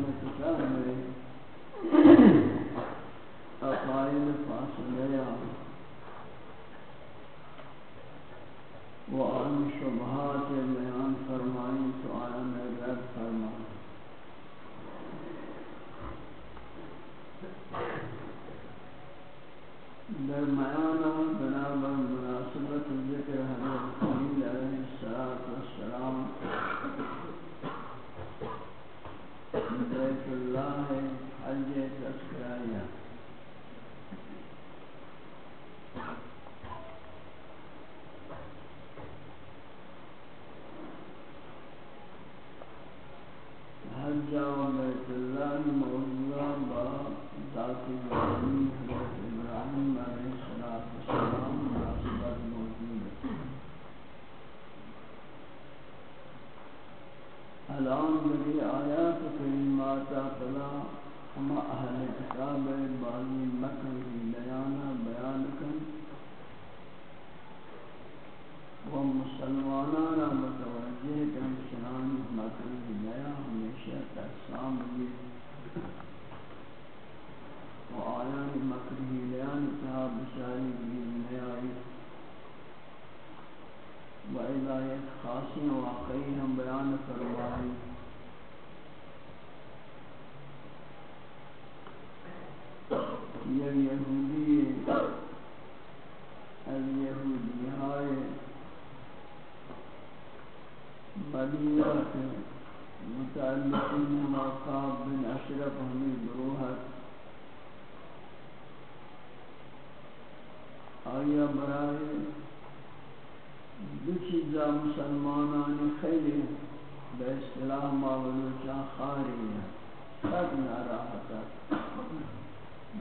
أهل الكتاب أقايد فاصلة وآن شبهات بیان فرمائی سؤال میں رد فرمائی درمیانا بنابر مناسبت ذکر حضرت علیہ السلام بیت اللہ حج تذکرہ حج و بیت اللہ موضوع با ذات العالمین، حضرت ابراہیم علیہ السلام، مناسبت موجود ہے۔ الان بری فلا ہما اہل کتاب بازی مکر بیانا بیان کن۔ و مسلمانانا متوجہ کن چنان مکر بیا ہمیشہ تقسام بھی و آیان مکر بیان تہا بشاری بھی نیائی و الہیت خاصی واقعی ہم بیان فرمائی۔ یہ یہودی از یہودی ہائے مدینہ کے متعلقین مقاب بن اشرف ہمیں گروہت آیا برائے دو چیزا مسلمانان خیلی به اصطلاح ماولوچا خاری ہے سب ناراحتا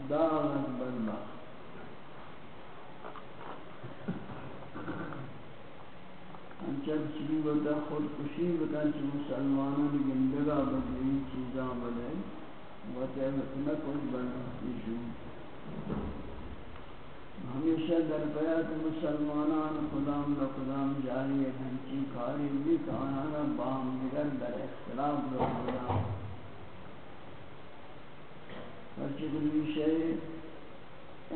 داغت بدبخت انچب چیزی بتا، خودکشی بتا، چی مسلمانان گندگا بدے این چیزاں بدے وطے متنکل بناتی شو ہمیشہ در بیعت مسلمانان خدام و خدام جاری ہنچی کاری بھی کانانا باہم دیگر در اختلاف رو خدا فرچکلی شئی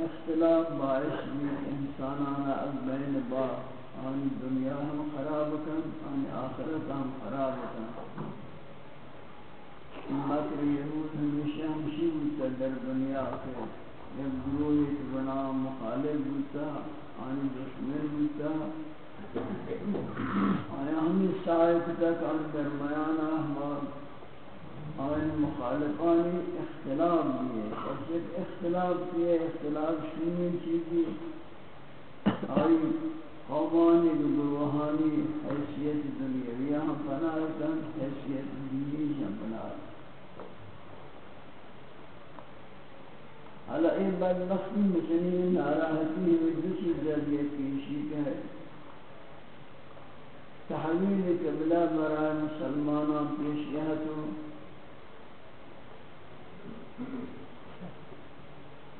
اختلاف باعث بھی انسانانا از بین با، آنی دنیا ہم خراب کن، آنی آخرت ہم خراب کن۔ مکر یہود ہمیشہ ہمشی بودتا در دنیا کے یک گروہی که بنا مخالف بودتا آنی دشمن بودتا آیا ہمی سائے کتک آن درمیانا ہمان آن مخالفانی اختلاف دیئے اور جب اختلاف دیئے اختلاف شنی چیزی آئی قومانی گروہانی حیثیت دنیاوی ہم بناتا حیثیت دینی ہم بناتا حالا این بدبختی مچنی ناراحتی و دو چیز ذریعہ پیشی کہ تحویل قبلہ برای مسلمانان پیشیہ تو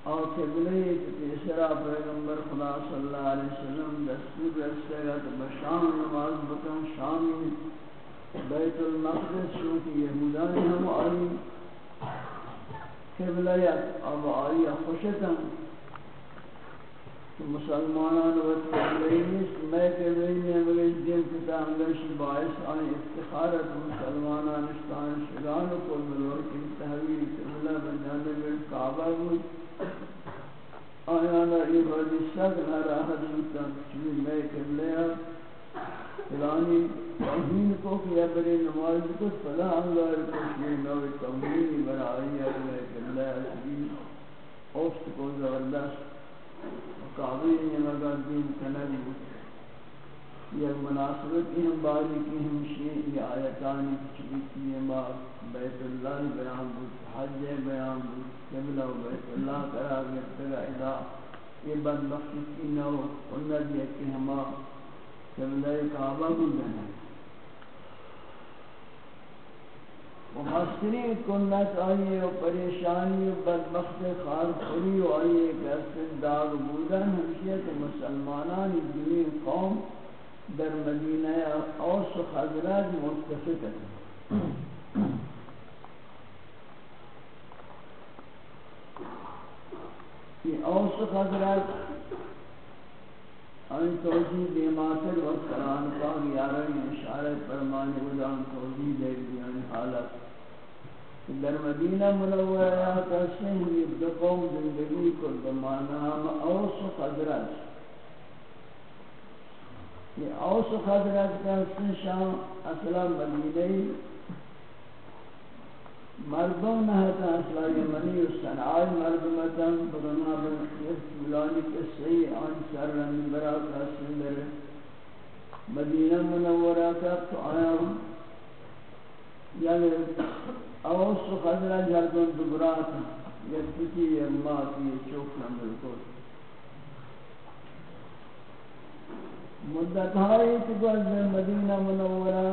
اور قبلہ تیسرا پیغمبر خدا صلی اللہ علیہ وسلم دستور رسے گا تو بشام نماز بکن شامی بیت المقدس چونکہ یہودانی ہم آئی قبلیت اب آئی خوشتن مسلمانان و تبلیغیست میں کہ رہی میں مگر دن کتا اندرشی باعث آئیں افتخارت مسلمانان اشتان شگان کو ملور کی تحویل قبلہ بجانب کعبہ ہوئی. بود آیانا ای بردی سگ نراحت مستان چوی میں قبلہ فلانی توہین کو کیا بری نماز کو فلا انگار کشی نوی توہینی برائی ہے میں قبلہ اسی افت کو زبردست. کعبی لگا دین کنگی یہ مناسبت ہم باری کی ہم شیئے یہ آیتانی چلیتی ما بیت اللہ بیان بود حج بیان بود قبلہ و بیت اللہ قرار گرتگا ادا یہ بدبختی کی نو انہ دیکھ کہ ہما قبلہ کعبہ بودن ہے۔ محسنی کنت آئیے و پریشانی و بدبخت خالقی و آئیے کہ داغ بودن ہمشیت مسلمانان دنی قوم در مدینہ اوس و خضرات متفق ہے یہ اوس و خضرات ہاں ان توجیہ دیماتر و قرآن پاک یارن اشارت فرمانے ودان توجیہ دے دیان حالت۔ در مدینہ منورہ کا سہی دو قوم زندگی کو بمانا ہم اوس و خضرت۔ یہ اوس و خضرت کا سنشان اصلا مدینہ مردم نہتا اصلا یمنی و صنعائی مردمتا برنا بنخیت ملانی کسی آن سر رمی برا کا سندر مدینہ منورہ کا تو آیا ہوں یعنی اوس خضرہ جردن دبراتا دبرات یکتی یمات یہ چوکنا ملکل مدت ہائی تکوز مدینہ منورہ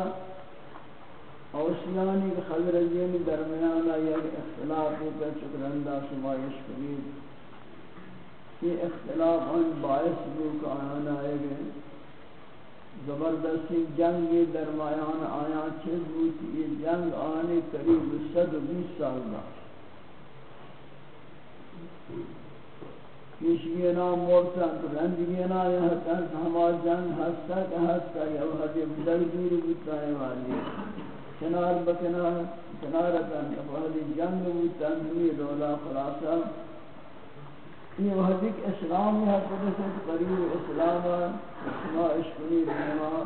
اوسیانی کے خضرجین درمیانا یک اختلاف ہوتا چکرندہ شمایش کرید یہ اختلاف ان باعث بھی کہ آنا آئے گئے زبردستی جنگ درمیان آیا چیز بود یہ جنگ آنے قریب صد بیس سال دا کشگی نام مورتن تو رندگی نام یہ حتن ہما جنگ ہستا کہ ہستا یا حدیب در دور بودتا ہے والی۔ کنار بکنار کنارتن افادی جنگ بودتن دوی دولا خلاصا یہ وحدیک اسلام ہے قدس قریب اسلام ما اشکنی بنوا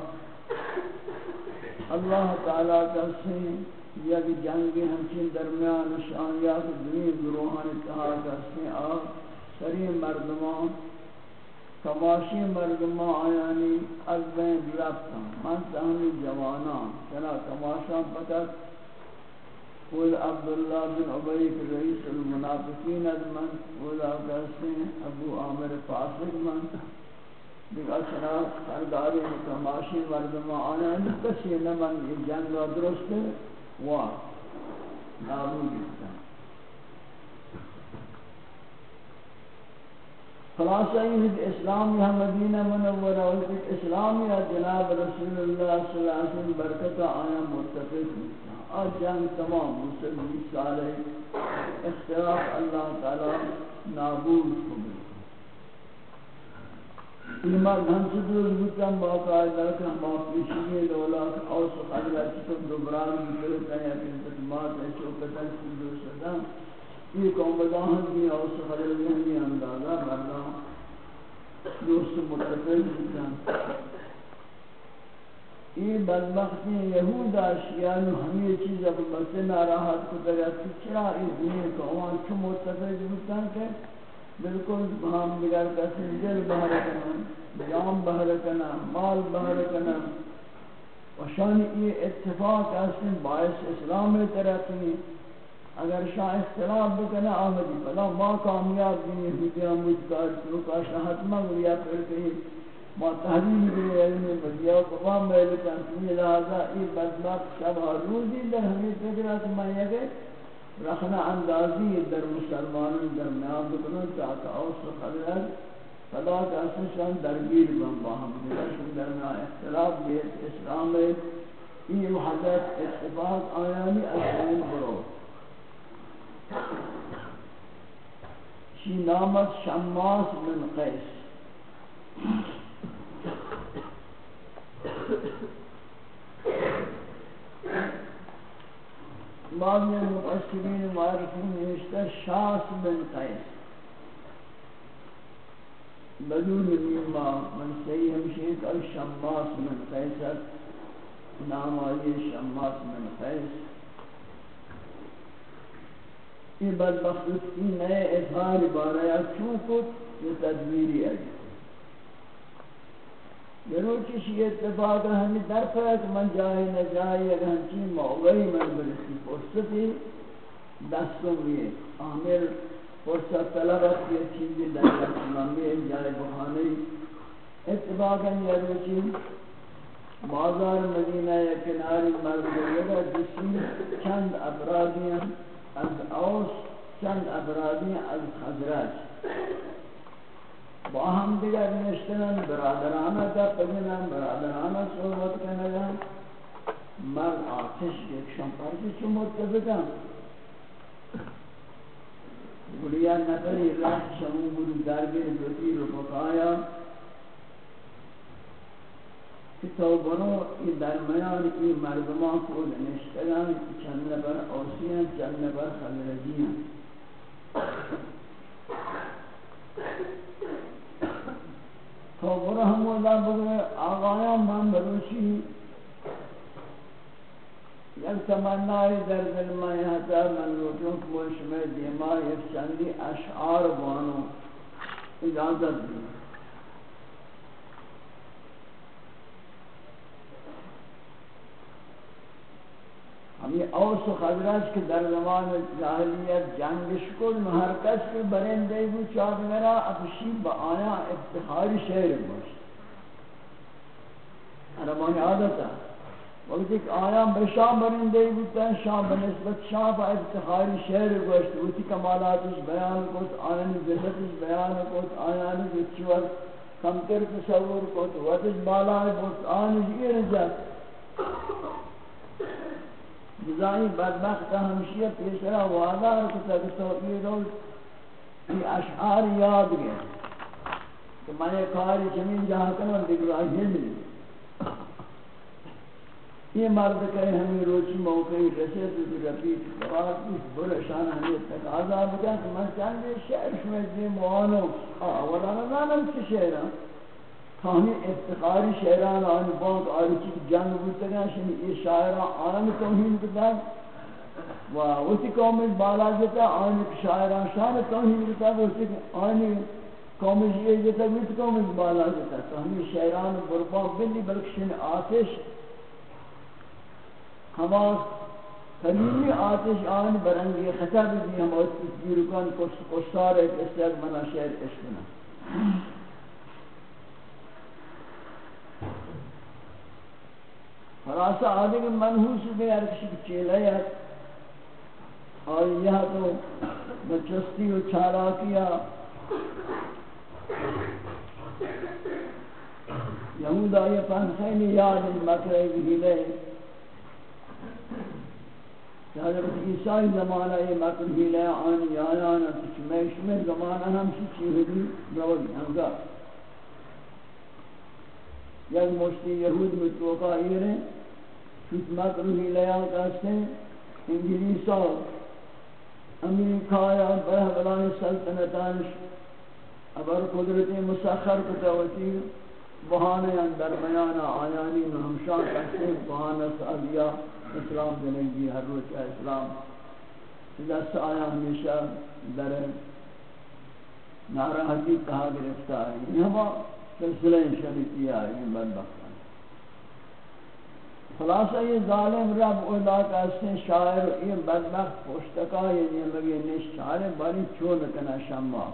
اللہ تعالیٰ کا سے یک جنگ ہمچین درمیان شانیات دنی گروہان اتحاد کا سے آگ سری مردمان تماشی مردمان آیانی از بین رفتا من تہمی جوانان. چنا تماشا پتک قول عبداللہ بن عبی رئیس المنافقین از من، قول عبدالسین ابو عامر فاسق من. دیکھ اچھنا سرداری متماشی مردم آنے کسی نمن یہ جنگ درست ہے وہ نابود دیتا خلاصہ یہ ہے کہ اسلام یا مدینہ منورہ اور اسلام یا جناب رسول اللہ صلی اللہ علیہ وسلم برکت آیا متفق ہوتا اور جنگ تمام مسلمی سالے اختلاف اللہ تعالی نابود کو ایمان ہم سے دور بکم باقاعدہ کہ ہم پیشگی دولت، اوس خدرہ چکم دبران بکرتا ہے کہ انتظامات ہے چوکتا ہے دور شدہ یہ قوم بداہن کی اوس خدرہ نہیں اندازہ مرنا دوست متفق بکم یہ بدبختی یہود اشیان ہمیں چیز اب بس ناراحت کو دریا چرا اس دنیا کو وہاں چھ متفق بودتاں کہ بالکل ہم دیگر کسی دل بہر کنا جام بہر کنا مال بہر کنا وشان یہ اتفاق اصل باعث اسلام ترقی اگر شاہ اختلاف بکنا آمدی فلا ما کامیاب دینی ہوتیاں مجھکار چلوکا شاہت مغلیا پھر کہیں، ما تحلیل بھی علم بدیا کو میل کن سمی لہذا ای بدبخت شب روزی در ہمیں فکرات میں یہ رخنا اندازی در مسلمانوں درمیان بکنن چاہتا اوس خلق فلا کا اسشان درگیر بن باہم دیشن درمیان اختلاف بیت اسلام ای محدث اتفاق آیانی اسلام برو۔ شی نامت شماس بن قیس. بعض المفسرین معرفین نوشته شاس بن قیس. بدون نیما من صحیح ہمشہ کہ شماس من قیس نام آئی شماس من قیس. یہ بدبخت کی نئے اظہار بارے چون کت یہ تدبیری ہے۔ بروچش یہ اتفاق ہمیں در پر من جائے نہ جائے، اگر ہنچی موقعی من برسی فرصتی دستوں بھی عامل فرصت طلبت یہ چیزی در اسلامی جائے بخانی اتفاقا یہ روچی بازار مدینہ یا کناری مرد یہ جسم چند افرادیاں از اوس چند افرادیاں از خزرج. با ہم دیگر نشتنن برادرانہ کا پجنن برادرانہ صحبت کنگن مرد آتش دیکشن پرچی چو متفقن گلیا نفری رفت شمون بود، درگیر دوتی رو بقایا ای در میان این مردمان خود نشتگان چند نبر آسی چند نفر خلرجی تابرو همون در بگوه آقایان من بروشی یک تمنای در دل مای حتا من روچون کمش میں دیما یک چندی اشعار بانو اجازت دیم ہم یہ اوس و خضرش کے در زمان جاہلیت جنگش کو ہر کس کے برندے بھی چاہت میرا افشی با آیا افتخاری شہر باش عربانی عادت ہے وقت ایک آیا بشام برندے بھی تن شام بنسبت شام با افتخاری شہر باش وقتی کمالاتش بیان کت آیان ذلتش بیان کو آیا کت آیان ذلچور کمتر تصور کو کت وقتش بالا ہے بہت آنش یہ رجت جزائی بدبخت کا ہمشیہ پیسرا وعدہ رکھتا کہ تو یہ روز یہ اشعار یاد گئے۔ کہ میں کاری زمین جہاں کنوں دیکھ رہا ہند یہ مرد کہے، ہمیں روچی موقعی رسے تو دی رفیق سوار کی برشان ہمیں تقاضا بکا کہ میں چاہتے شعر شمیت دی موانو اولا نانم چی شعران ہمیں افتخاری شعران آن بانک آری چیز جنگ بودتا گا شنی یہ شاعران آن توہین کتا و اسی قوم بالا جتا آن شاعران شان توہین کتا و اسی آن قوم یہ جتا ویت قوم بالا جتا تو ہمیں شعران بربان بلی بلکشن آتش ہما کلیمی آتش آن برنگی خطر بھی ہم اس تصویر کن کشتار ایک استیق منا شعر اشکنا خلاصہ آدھے منحوس بھی ارکشی چیلے ہے اور یہ تو بچستی و چھارا کیا۔ یہودا یہ پن خیلی یاد مکرے گھیلے حضرت عیسیٰ زمانہ یہ مکر گھیلے آنی آیانا کچھ میں شمیر زمانہ ہم سچی ہوئی روز ہنگا یک مشتی یہود میں توقع یہ رہے، خدمت روحی لیا کرتے انگلیسا امریکایا برہبلان سلطنتانش ابر قدرت مسخر کتاوتی بہانے اندر بیانا آیانی ہمشان کرتے بہانا سعدیہ اسلام دنگی ہر روچ اسلام۔ دست آیا ہمیشہ در ناراحتی کہا گرفتار ہے۔ یہ ہمارا سلسلہ شریفی ہے یہ بدبخت خلاصہ یہ ظالم رب ادا کا سے شاعر یہ بدبخت پشتکا یہ یعنی لگے نشار باری چون کنا شما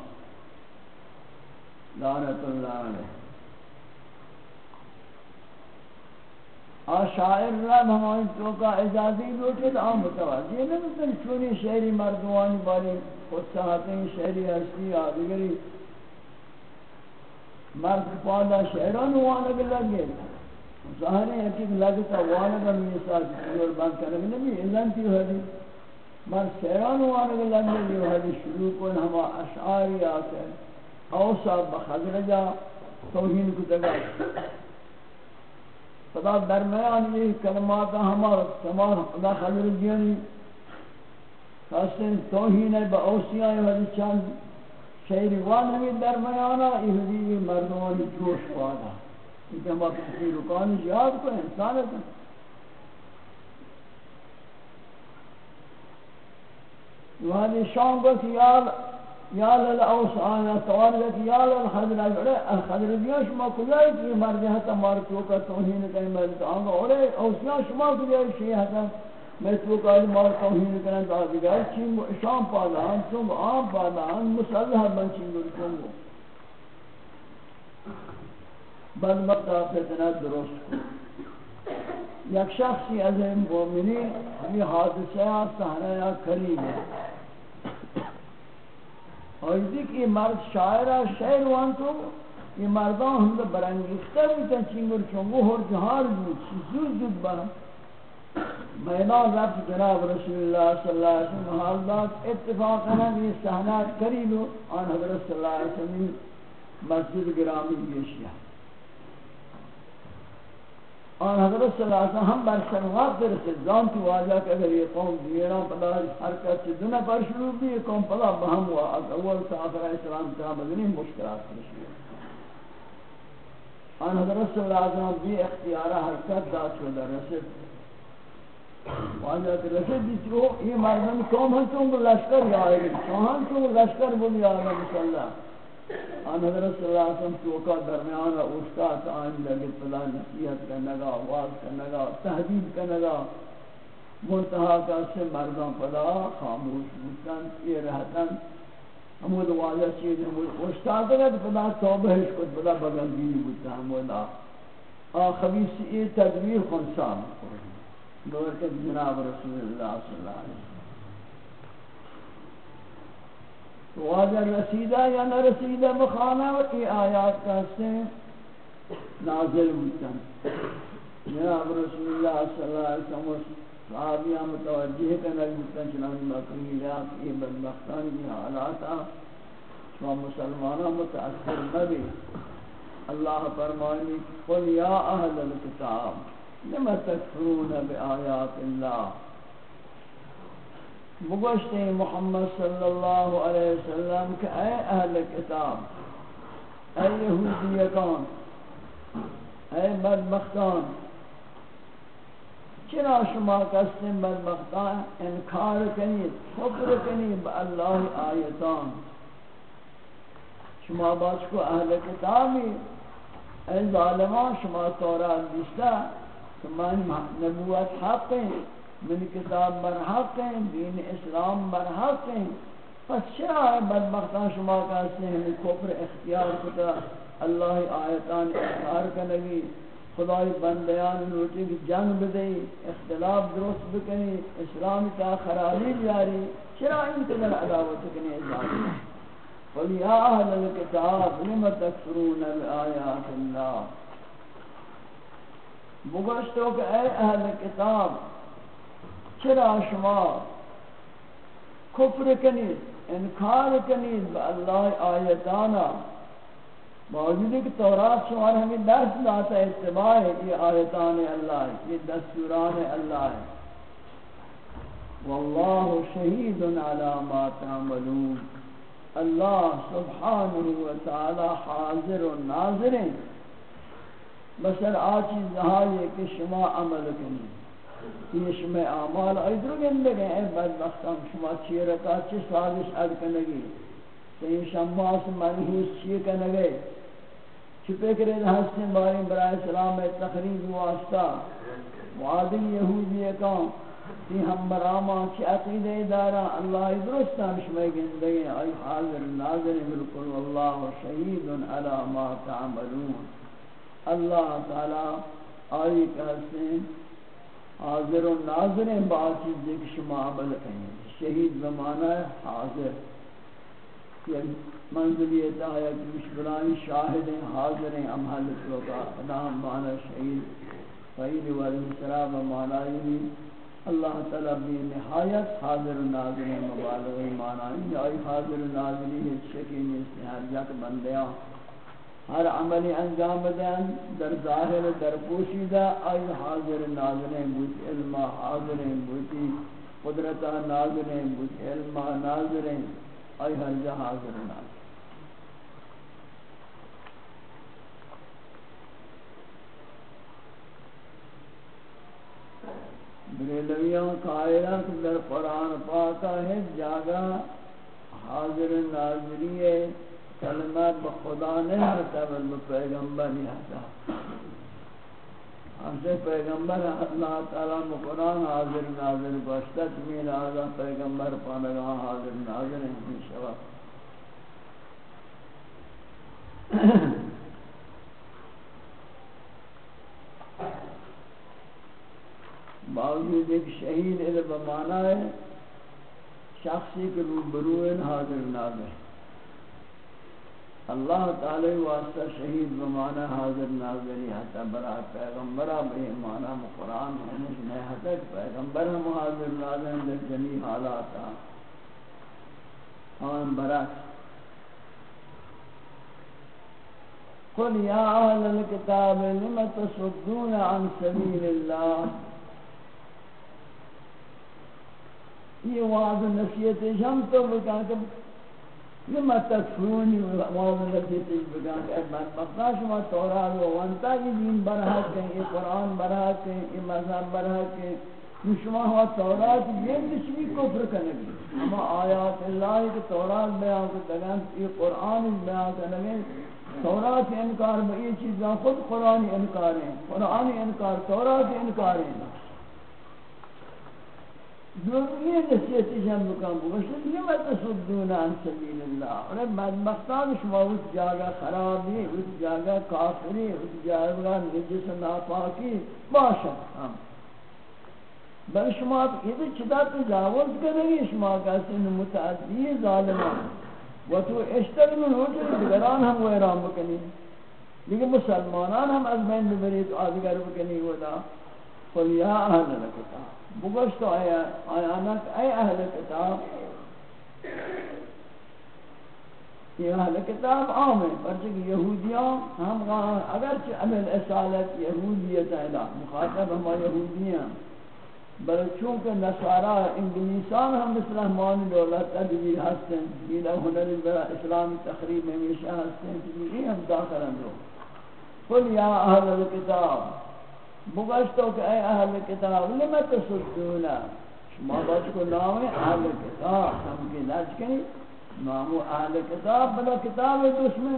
لعنت اللہ علیہ۔ آ شاعر رب ہماری تو کا اجازی لوٹے تو ہم متوجہ نہ مثلا چونی شہری مردوانی باری خود چاہتے شہری ہستی آدگری مرد پادا شہران وانا لگ گئے ظاہر ہے کہ لگتا وانا کا میں ساتھ شروع کرنے نہیں اذن تھی ہوئی مرد شہران وانا لگ گئے یہ ہوئی شروع کو ہما اشعاری آتے اوسا بخدرجا توہین کو دگا۔ خدا درمیان یہ کلمات ہمارا تمام خدا خضر جیانی۔ خاصن توہین با اوسیاں ولی چند شہر وان ہمیں درمیانا یہ مردمانی جوش پادا یہ کہ ہم اپنی رکانی جہاد کو انسان ہے وهذه شام قلت يا يا للأوس أنا تولد يا للخضر الخضر دياش ما كلاي في مرجعة ماركوكا توهين كان مرجع أنا أولي أوسياش ما كلاي شيء هذا مركوكا مار توهين كان دادگار چين شام پادان چون آم پادان مسلح من چی چين گرچون بل مقتا فتنة درست کو۔ یک شخصی از این مومنین ہمیں حادثہ سہرہ کریم ہے۔ اور دیکھ یہ مرد شاعرہ شعر وان تو یہ مردان ہم تو برانگیختہ بودتا چنگر چنگو ہر جہار بود چیزو زود زود با میدان رفت جناب رسول اللہ صلی اللہ علیہ وسلم، حال داد اتفاقا یہ سہنات قریب آن حضرت صلی اللہ علیہ وسلم مسجد گرامی بیشیا اور حضرت صلی اللہ علیہ وسلم ہم بر سنوات در خزان کی واجہ کہ اگر یہ قوم دیران پدا حرکت سے دنہ پر شروع بھی، یہ قوم پدا بہم ہوا از اول سے آخر اسلام کا مدنی مشکلات پر شروع آن حضرت صلی اللہ علیہ وسلم بھی اختیارہ حرکت دا چھوڑا رسد واجہ کہ رسد دیتی ہو یہ مردم قوم ہم چونگو لشکر یا آئے گی چوہاں چونگو لشکر بولی آئے گی صلی اللہ آن حضرت صلی اللہ علیہ وسلم چوکا درمیان استاد آن لگے پلا نصیحت کرنگا آواز کرنگا تحدید کرنگا منتہا کا سے مردان پلا خاموش بودتن یہ رہتن ہمود واضح چیز ہمود استاد ہے پلا توبہش کت پلا بگل دینی بودتا ہمودا آخبیس یہ تدبیر خونسان دور کے جناب رسول اللہ صلی اللہ علیہ وسلم۔ واجہ رسیدہ یا نہ رسیدہ بخانہ و آیات کا سے نازل ہوتا جناب رسول اللہ صلی اللہ علیہ وسلم صحابیہ متوجہ کرنا ہوتا چنانچہ مکمیلات یہ بدبختان کی حالاتا شما مسلمانہ متاثر نبی اللہ فرمائنی قل یا اہل الكتاب لما تکفرون بآیات اللہ بگوشت محمد صلی اللہ علیہ وسلم کہ اے اہل کتاب، اے یہودیتان، اے بدبختان، چرا شما کسیم بدبختان انکار کنید حکر کنید با اللہ آیتان؟ شما باش کو اہل کتابی، اے ظالمان، شما تورات دیستا کہ من نبوت حق ہیں من کتاب برحق ہیں دین اسلام برحق ہیں پس چرا بدبختان شما کہتے ہیں کفر اختیار کتا؟ اللہ آیتان اختیار کنگی خدای بندیان روٹی کی جنگ بدئی، اختلاف درست بکنی، اسلام کا خرابی بیاری۔ چرا انتظر عداوت کنی ازاری قل یا اہل الكتاب لم تکفرون بآیات اللہ؟ بگشتو کہ اے اہل کتاب، چرا شما؟ کفر کنید، انکار کنید با اللہ آیتانا. موجود ہے کہ تورات شمار ہمیں درس لاتا اتباع ہے یہ آیتان اللہ ہے، یہ دستوران اللہ ہے۔ واللہ شہید علی ما تعملون۔ اللہ سبحانہ وتعالی حاضر و ناظر ہیں۔ بسر آچی زہائی کہ شما عمل کنید یہ شما اعمال ایدرو گندگے ہیں بدبختان شما چی رکا چی سازش اد کنگی کہیں شماس منحوس چی کنگے چھپے کرے ہستیں باریں برائے سلام تقریب واسطہ وعدی یہودی کام تی ہم براما چی عقیدہ دارا اللہ درستان شما گندگے ای حاضر ناظر بالکل، واللہ شہید علی ما تعملون۔ اللہ تعالی آئی کہتے ہیں، حاضر و ناظر ہیں بعض چیزیں کہ شما عمل کریں شہید بمانا ہے، حاضر۔ یعنی کہ منزلیت آیا کہ یعنی مشبرانی شاہد ہیں، حاضر ہیں ام حلت لوگا ادام مانا شہید فعید والی سراب مانا ہی اللہ تعالیٰ بھی نہایت حاضر و ناظر مبالغ مانا ہی آئی حاضر و ناظری ہے شکی میں سے ہر یک بندیاں۔ ہر عملی انجام دیں در ظاہر، در پوشیدہ آئی حاضر ناظرین بود علم حاضرین بودی قدرت ناظرین بود علم ناظرین آئی ہر جا حاضر ناظرین بریلویوں قائلہ در قرآن پاکا ہے جاگا حاضر ناظری ہے کلمہ بخدا نہیں ہوتا بل پیغمبر نہیں ہوتا ہم سے پیغمبر اللہ تعالیٰ قرآن حاضر ناظر گوشتت مین آزا پیغمبر پانگاہ حاضر ناظر ہیں شبہ باوجود ایک شہید علم مانا ہے، شخصی کے روبروین حاضر ناظر. اللہ تعالی واسطہ شہید بمانا حاضر ناظری حتی برا پیغمبرہ بے مانا قرآن ہمش میں حتی پیغمبر ہم حاضر ناظر در جمی حالاتا آن برات قل یا اہل الكتاب لم تصدون عن سبیل اللہ؟ یہ وعد نصیت ہم تو بکا کہ لما تکفرونی وعد نصیت بکا کہ احمد بدبختہ شما تورات و وانتا کی دین برحق ہیں یہ قرآن برحق ہیں یہ مذہب برحق ہیں شما ہوا تورات یہ نشوی کفر کرنگی اما آیات اللہ کے تورات بیان کو دگن یہ قرآن بیان کرنگی تورات انکار میں یہ چیزاں خود قرآن انکار ہیں قرآن انکار تورات انکار ہیں دومی نصیحتی جن بکن بگوشت لما تصدون عن سبیل اللہ اور بدبختان شما اس جاگہ خرابی اس جاگہ کافری اس جاگہ نجس ناپاکی باشد ہم بل شما یہ چدا تجاوز کرنگی شما کسی متعدی ظالمان و تو اشتر من ہو جائے دیگران ہم ویران بکنی لیکن مسلمانان ہم از بین ببری تو آدگر بکنی ودا قل یا اہل لکتا بگشت آیا آیانک اے اہل کتاب یہ اہل کتاب عام ہے پرچہ یہودیاں ہم اگرچہ عمل اصالت یہودیت ہے مخاطب ہما یہودیاں بل چونکہ نصارہ انگلیسان ہم مثل ہمان دولت تدبیر ہستیں یہ ہنر برا اسلام تقریب ہمیشہ ہستیں یہ ہم داخل اندرو قل یا اہل الكتاب بگشتو کہ اے اہل کتاب لما تصدونا شما بچ کو نام اہل کتاب، ہم کی لج کنی نامو اہل کتاب بلا کتاب دشمن۔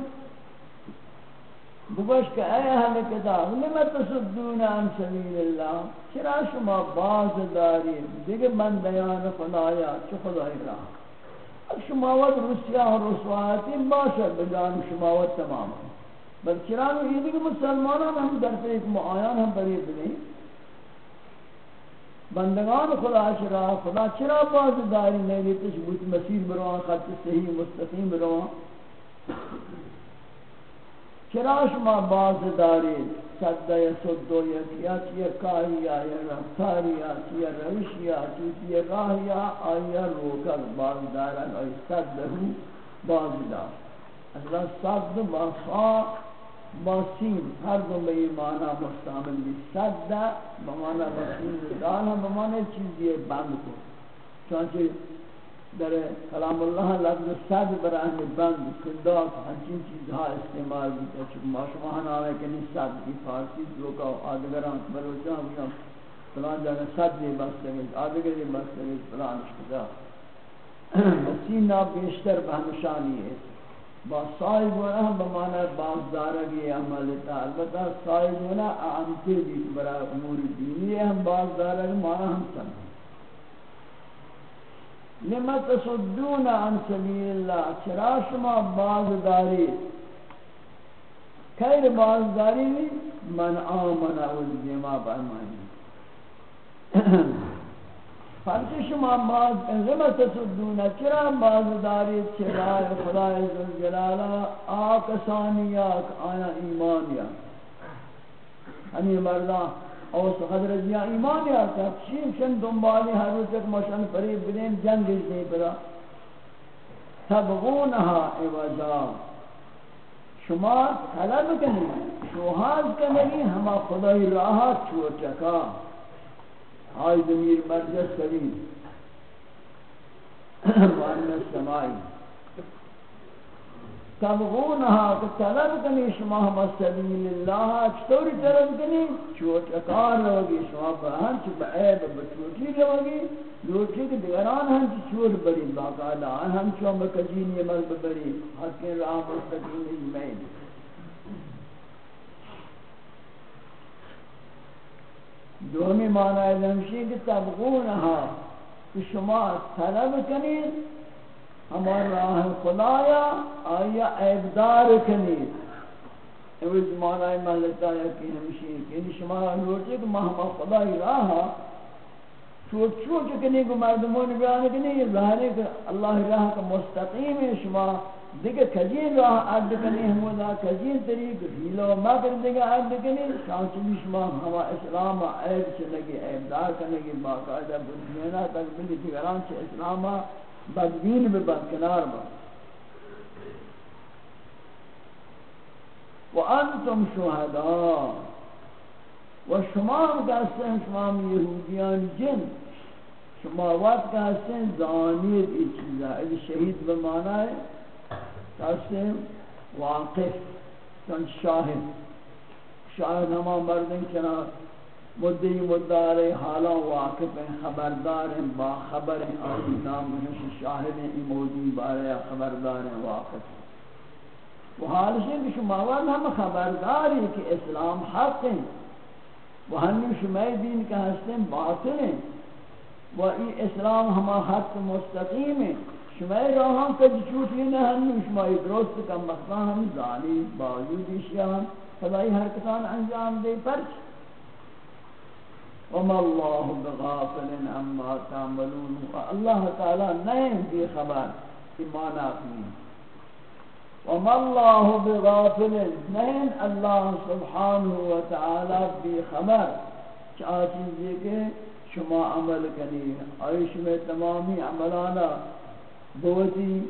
بگوش کہ اے اہل کتاب لما تصدونا عن سبیل اللہ۔ چرا شما باز داری؟ دیگه من بیان خدایا چه خدای را؟ شما ود روسیا و رسواتی باشد بجان شما ود تمام۔ بل چرانو یہ کہ مسلمانان ہم در پر ایک معایان ہم پر نہیں۔ بندگان خدا شرا خدا چرا باز داری نہیں لیتے شبوت مسیر بروان خط صحیح مستقیم بروان چرا شما باز داری صد یا صد و یک یا کاری یا رفتاری یا چی روش یا چی راہ یا آیا روکر باز دارن، آئی صد دہو باز دار۔ اصلا صد با خواہ با سین هر دو به این معنی مستعمل می صد به معنی بسین دال هم به معنی چیزی بند کن چونچه در کلام الله لفظ صد برای بند کنداک همچین چیزها استعمال بیتا چون ما شما هنامه کنی صد کی فارسی لوکا آدگران بلوچان بشم فلان جانا صد دی بسته گید آدگری بسته گید فلان اشتدا بسین ناب بیشتر به همشانی ہے۔ با سائے گونا ہم بمانا باز دارگی عمل تا البتہ سائے گونا اعمتی بھی برا امور دینی ہم باز دارگی مانا ہم سمیں لما تصدون عن سبیل اللہ، چرا شما باز داری؟ خیر باز داری من آمنا والجماع برمانی فرچ شما باز انزمت تصدون چرا باز داری چرای خدای ذوالجلالا آکسانیاک آیا ایمانیا ہمیں مردان اوس حضرت یا ایمان یا شیم شن دنبالی ہر روز ایک مشن فریب بدین جنگ نہیں پڑا تبغونها عوجا شما طلب کنی شوهاز کنی، ہما خدای راحت چوچکا. آئی دمیر مرجس کنی معنی سمائی تبغونها کہ طلب کنی شما ہم سبیل اللہ چطور طلب کنی؟ چوٹ اکار روگی شما بہن چو بعیب بچوٹی روگی لوٹی کہ دیگران ہم چو چور بری باقاعدہ ہم چو مکجین یہ مرد بری حق راہ مستقیم اجمعین دومی معنی لمشی کہ تبغونها کہ شما طلب کنی ہمار راہ خدایا آیا عیبدار کنید. اوز معنی ملتا ہے کہ ہمشی کہ شما روچے کہ مہما خدای راہا چوٹ چوٹ کنی کو مردمون بیان کنی یہ ظاہر ہے کہ اللہ راہ کا مستقیم ہے شما دیکھ کجین راہ عد کنی ہمودا کجین طریق ہیلو مکر دیکھ عد کنی شانچ بھی شما ہما اسلام عیب چنگی عیبدار کنگی باقاعدہ بدنینا تک بلی دیگران چھ اسلام بدبین به کنار با. و انتم شهدا. و شما هم که شما هم یهودیان جن. شما وقت که هستن، زانید ای چیزا. ای شهید به معنی هستن واقف چون شاهد شاهد ہما مردن کنار مدعی مدار حالا واقف ہیں، خبردار ہیں، باخبر ہیں آئی نام شاہد ہیں موجی بارے خبردار ہیں، واقف ہیں۔ وہ حال سے کہ شماوان ہم خبردار ہیں کہ اسلام حق ہیں۔ وہ ہمی شمائی دین کا حسن باطل ہیں۔ وہ اسلام ہما حق مستقیم ہیں شمائی راہاں کج چوٹی نہ ہمی شمائی درست کا مقام ہم ظالی باوجود اشیاء فضائی حرکتان انجام دے پرچ وما الله بغافل عما تعملون الله تعالى نہیں بے خبر ایمان اپنی وما الله بغافل نہیں اللہ سبحانہ و تعالی بے خبر چاہ چیزیں کہ شما عمل کنی عیش میں تمامی عملانا بوتی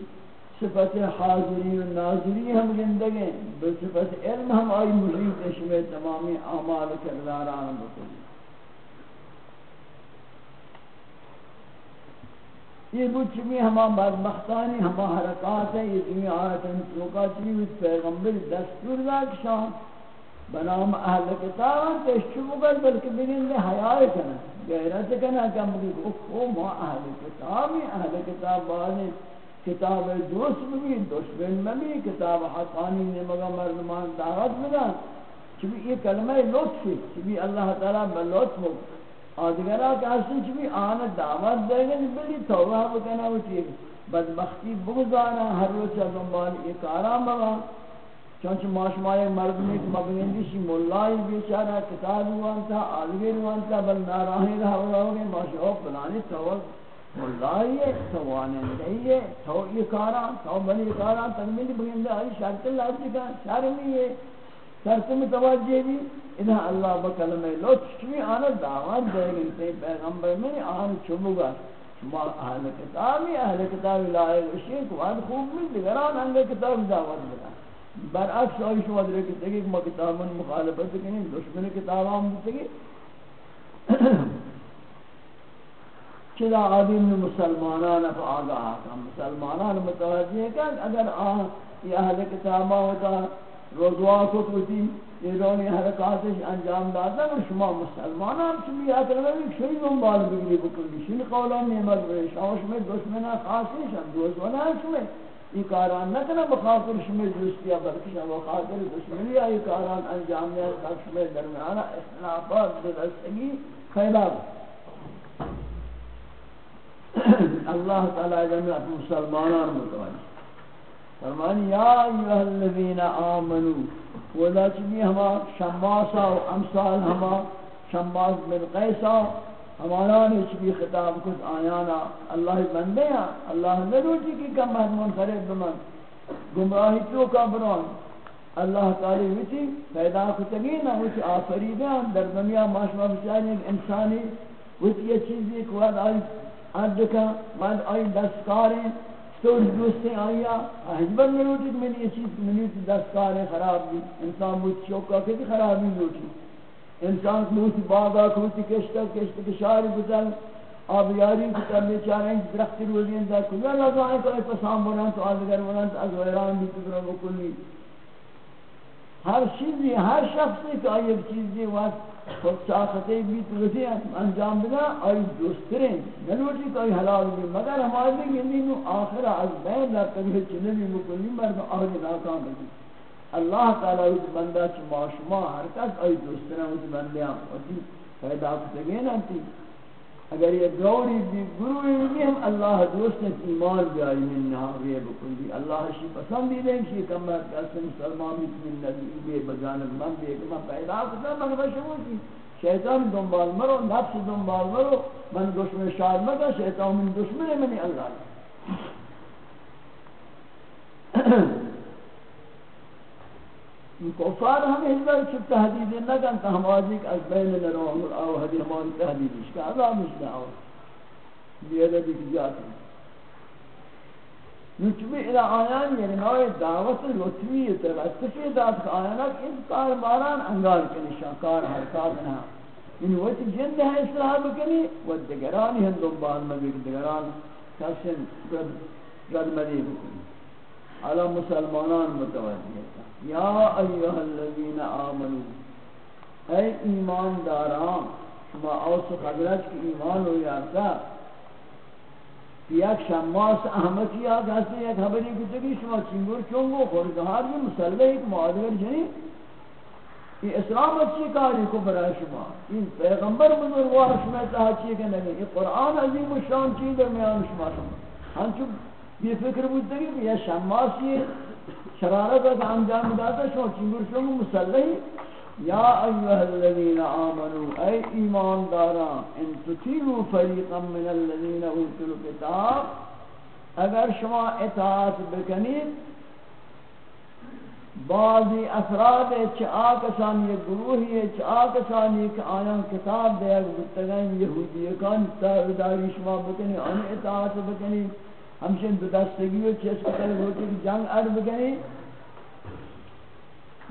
صفت حاضری و ناظری ہم زندگیں بصفت علم ہم آئی محیط شما تمامی اعمال کرداران بکنی یہ کچھ بھی ہما بدبختانی، ہما حرکات ہیں، یہ دنیا آیت انتوکا چلی پیغمبر دستور داک شان بنام اہل کتاب تشتو بگر بلکہ بگن دے حیاء کنا۔ غیرت کنا کم بگن اکھو ما اہل کتاب کتابی اہل کتاب بازی کتاب دوست بھی دشمن میں بھی، کتاب حقانی نے مگا مردمان دعوت مگا. چبی یہ کلمہ لطف ہے چبی اللہ تعالیٰ بلطف آدگرہ کہ اصل چوی آنا دعوت دے گا بلی توبہ بکنا ہوتی ہے. بدبختی بگزانا ہر روز دنبال ایک آرام بگا چونچہ ماشمائی مردمی کہ مبیندی شی ملائی بیچارہ کتاب ہوانتا آدگر ہوانتا بل ناراہی رہا ہوا ہوگی ماشاء بلانی توبہ ملائی ہے توانندہی ہے، تو یہ کاران تو بلی کاران تنمیل بگندہ آئی شرط اللہ جگہ شرمی ہے شرط میں توجہ بھی انہا اللہ بکلمہ لطف چوی آنا دعوت دے گئی تے پیغمبر میں آن چمگا شما اہل کتابی اہل کتابی لائے وشین کو آن خوب مل دیگران انگے کتاب دعوت دے برعکس آئی شما در کہتے کہ ما کتابن مخالفت کنی دشمن کتابان دیتے کہ چلا آدم مسلمانان فا آگاہ آکا مسلمانان متوجہ کہ اگر آن یہ اہل کتابہ ہوتا روزوا کو توتی یہ رونی حرکاتش انجام داتا اور شما مسلمان ہم چلی اکرمہ بھی شئی دنبال بگلی بکلی شئی قولا نعمت بری شاوش میں دشمنہ خاصی شم دوزونا شمی یہ کاران نکنا بخاطر شمی دوستیا بلکہ شما بخاطر دشمنی یہ کاران انجام دیا تک شمی درمیانا اخلافات بدستگی خیلاب اللہ تعالی جمعہ مسلمانان متوجہ فرمانی، یا ایوہ الذین آمنو ودا چمی ہما شماسا و امثال ہما شماس بن قیسا ہمارانی چمی خطاب کت آیانا اللہ بندے ہیں۔ اللہ نروچی کی کم محمون خریب بمن۔ گمراہی تو کا بران اللہ تعالی وچی پیدا کتگین وچی آفریدان در دنیا ماشما بچاری انسانی وچی یہ چیزی کہ وقت آئی عد کا وقت آئی دستکاری تو دوستے آیا حجبر میں روٹی کہ میں نے یہ چیز منی تھی دست خراب بھی انسان بہت چوکا کہ خرابی روٹی انسان بہت باغا کھوتی کشتا کشتا کشاری بزن آب یاری کی کرنے چاہیں درخت روزین دا کجا لگائیں کہ پسام بنان تو آدگر بنان تو از ویران بھی تکرہ بکلی ہر چیزی ہر شخصی کہ آئی ایک چیزی وقت خود چاہتے بھی تو انجام بنا آئی دوسترین نلوٹی کہ آئی حلال بھی مگر ہمارے بھی نو آخر از بین لکھتے ہیں چنبی مکلی مرد آئی ناکام بھی اللہ تعالی اس بندہ چی معاشما ہر کس آئی دوسترین اس بندیاں پیدا کرتے گئے نا اگر یہ دوری بھی گروہی بھی ہم اللہ دوست ایمان بیائی من نحوی بکلی اللہ شی پسندی دیں کہ کم بات کہتے ہیں مسلمان نبی بے بجانب من بے کہ من پیدا کرتا من بشمو کی شیطان دنبال مرو، نفس دنبال مرو، من دشمن شاید مگا شیطان من دشمن منی اللہ۔ کفار ہم ہزار چھ تحدید نہ کن کہ ہم آجی کہ از بین نرو ہم آو حدی ہماری تحدید اس کا عذاب اس نے آو۔ بیادہ بھی کی جاتی نچبی الى آیان یعنی نوع دعوت لطویت ہے استفی داد کا آیانک اس کار باران انگار کنی شاکار حرکات نہ۔ ان وقت جند ہے اصلاح بکنی و دگرانی ہم دنبال مبیق دگران کسن رد مدی بکنی۔ علی مسلمانان متوجہ یا ایها الذین آمنوا اے ایمان داران شما اوس خدرت کی ایمان ہو یارتا یک شماس احمدی یا کسی یک خبری کتگی شما چنگور چونگو خوردهار بھی مسلح ایک معادور جنی، یہ اسلام اچھی کاری کو برای شما این پیغمبر بزرگوار شما تحچی کہ نہیں، یہ قرآن عظیم و شان چیز درمیان شما شما۔ ہم چون یہ فکر بودتا کہ یہ شماسی شرارت کا انجام داتا شو چنگر شو مسلحی؟ یا ایوہ الذین آمنوا اے ایمان داران ان تطیعوا فریقا من الذین اوتوا الكتاب اگر شما اطاعت بکنید، بعضی افراد چه آکسان یہ گروہی ہے چه آکسانی کہ آیان کتاب دیا گفتگان یہودیکان تاویداری شما بکنی ان اطاعت بکنی ہمشن بدستگی و چیز کتر ہوتی کہ جنگ عرب گئی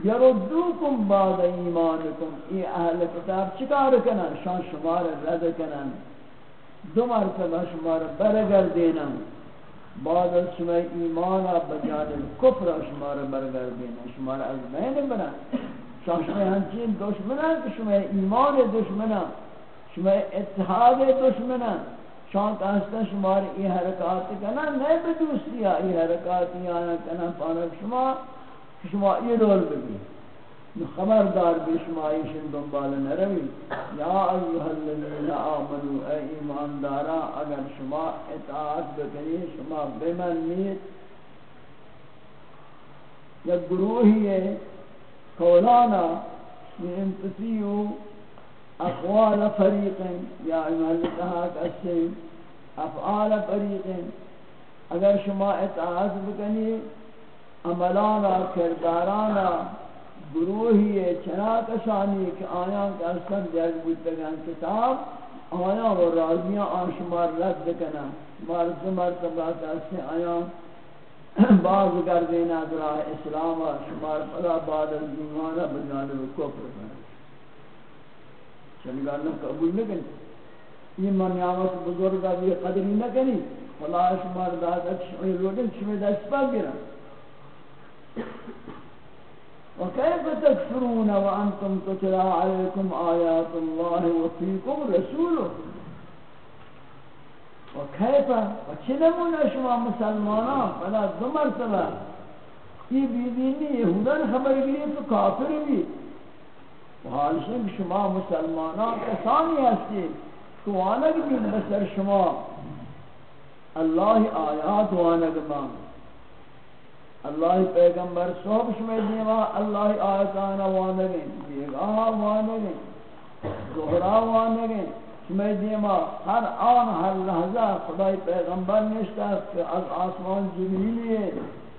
یردوکم بعد ایمانکم۔ ای اہل کتاب چکار کنن؟ شان شمار رد کنن۔ دو مرتبہ شمار برگر دینا بعد از شما ایمان بجانب کفر شمار برگر دینا شمار از بین بنا شان شما ہنچین دشمنن شما ایمان دشمنن شما اتحاد دشمنن شان کہستا شمار ای حرکات کنا نئے بدوستی ای حرکاتی آیا کنا پانک شما شما ای رول بگی خبردار بی شما ایشن دنبال نروی یا ایوہ الذین آمنوا اے ایمان دارا اگر شما اطاعت بکنی شما بمنید یا گروہی ہے کولانا من انتسیو اقوال فریق یا ایمان کسی افعال فریق اگر شما اطاعت بکنی عملانا کردارانا گروہی چنا کشانی کہ آیا کہ اصلا دیگ بودتگان کتاب آیا و راضیاں، آن شمار رد کنا مرد مرتبہ کسی آیا بعض گردینا درہ اسلام شمار پدا بعد از ایمانا بجانب کفر کنا چنگا قبول نہ کریں یہ من نعمت بزرگ ابھی قدری نہ کریں خدا شمار دادا شمار لوگن شمار دست پا گرا وكيف تكفرون وأنتم تتلى عليكم آيات الله وفيكم رسوله وكيف وچنمون شما مسلمانا؟ فلا دو مرتبہ یہ بیدینی یہودان خبر گئی تو کافر بھی حالشن شما مسلمانان کسانی هستی. تو آنگ بین بسر شما اللہ آیات وانگ بان اللہ پیغمبر صحب شما دیما اللہ آیاتانا وانگیں دیگاہ وانگیں زہرا وانگیں شما دیما ہر آن ہر لحظہ خدای پیغمبر نشتا کہ از آسمان جبریلی ہے،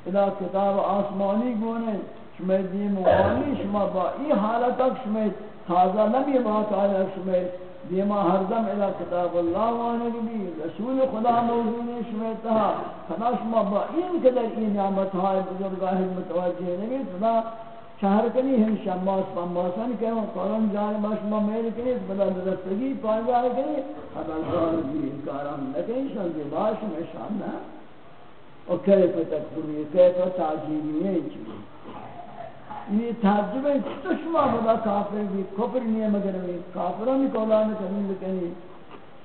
ادا کتاب آسمانی گونے شما دین وانی شما با این حالت تک شما تازه نمی بات آیا شما دیما ہر دم الى کتاب اللہ وانا بھی رسول خدا موجود ہے شمیتہا خدا شما با این قدر این نعمت ہائے بزرگاہ متوجہ نہیں خدا شہر کنی ہم شماس پماسن کہ وہ قرآن جان شما میل کنی، بلا درستگی پائے جائے کنی، خدا خبردار بھی انکاران نکنی شان دی باش میں شان نہ اور کیف تکبری، کیف تعجیبی ہے چیز؟ یہ تعجب ہے، تو شما بدا کافر بھی کفر نہیں ہے، مگر بھی کافران کولان کریں لکنی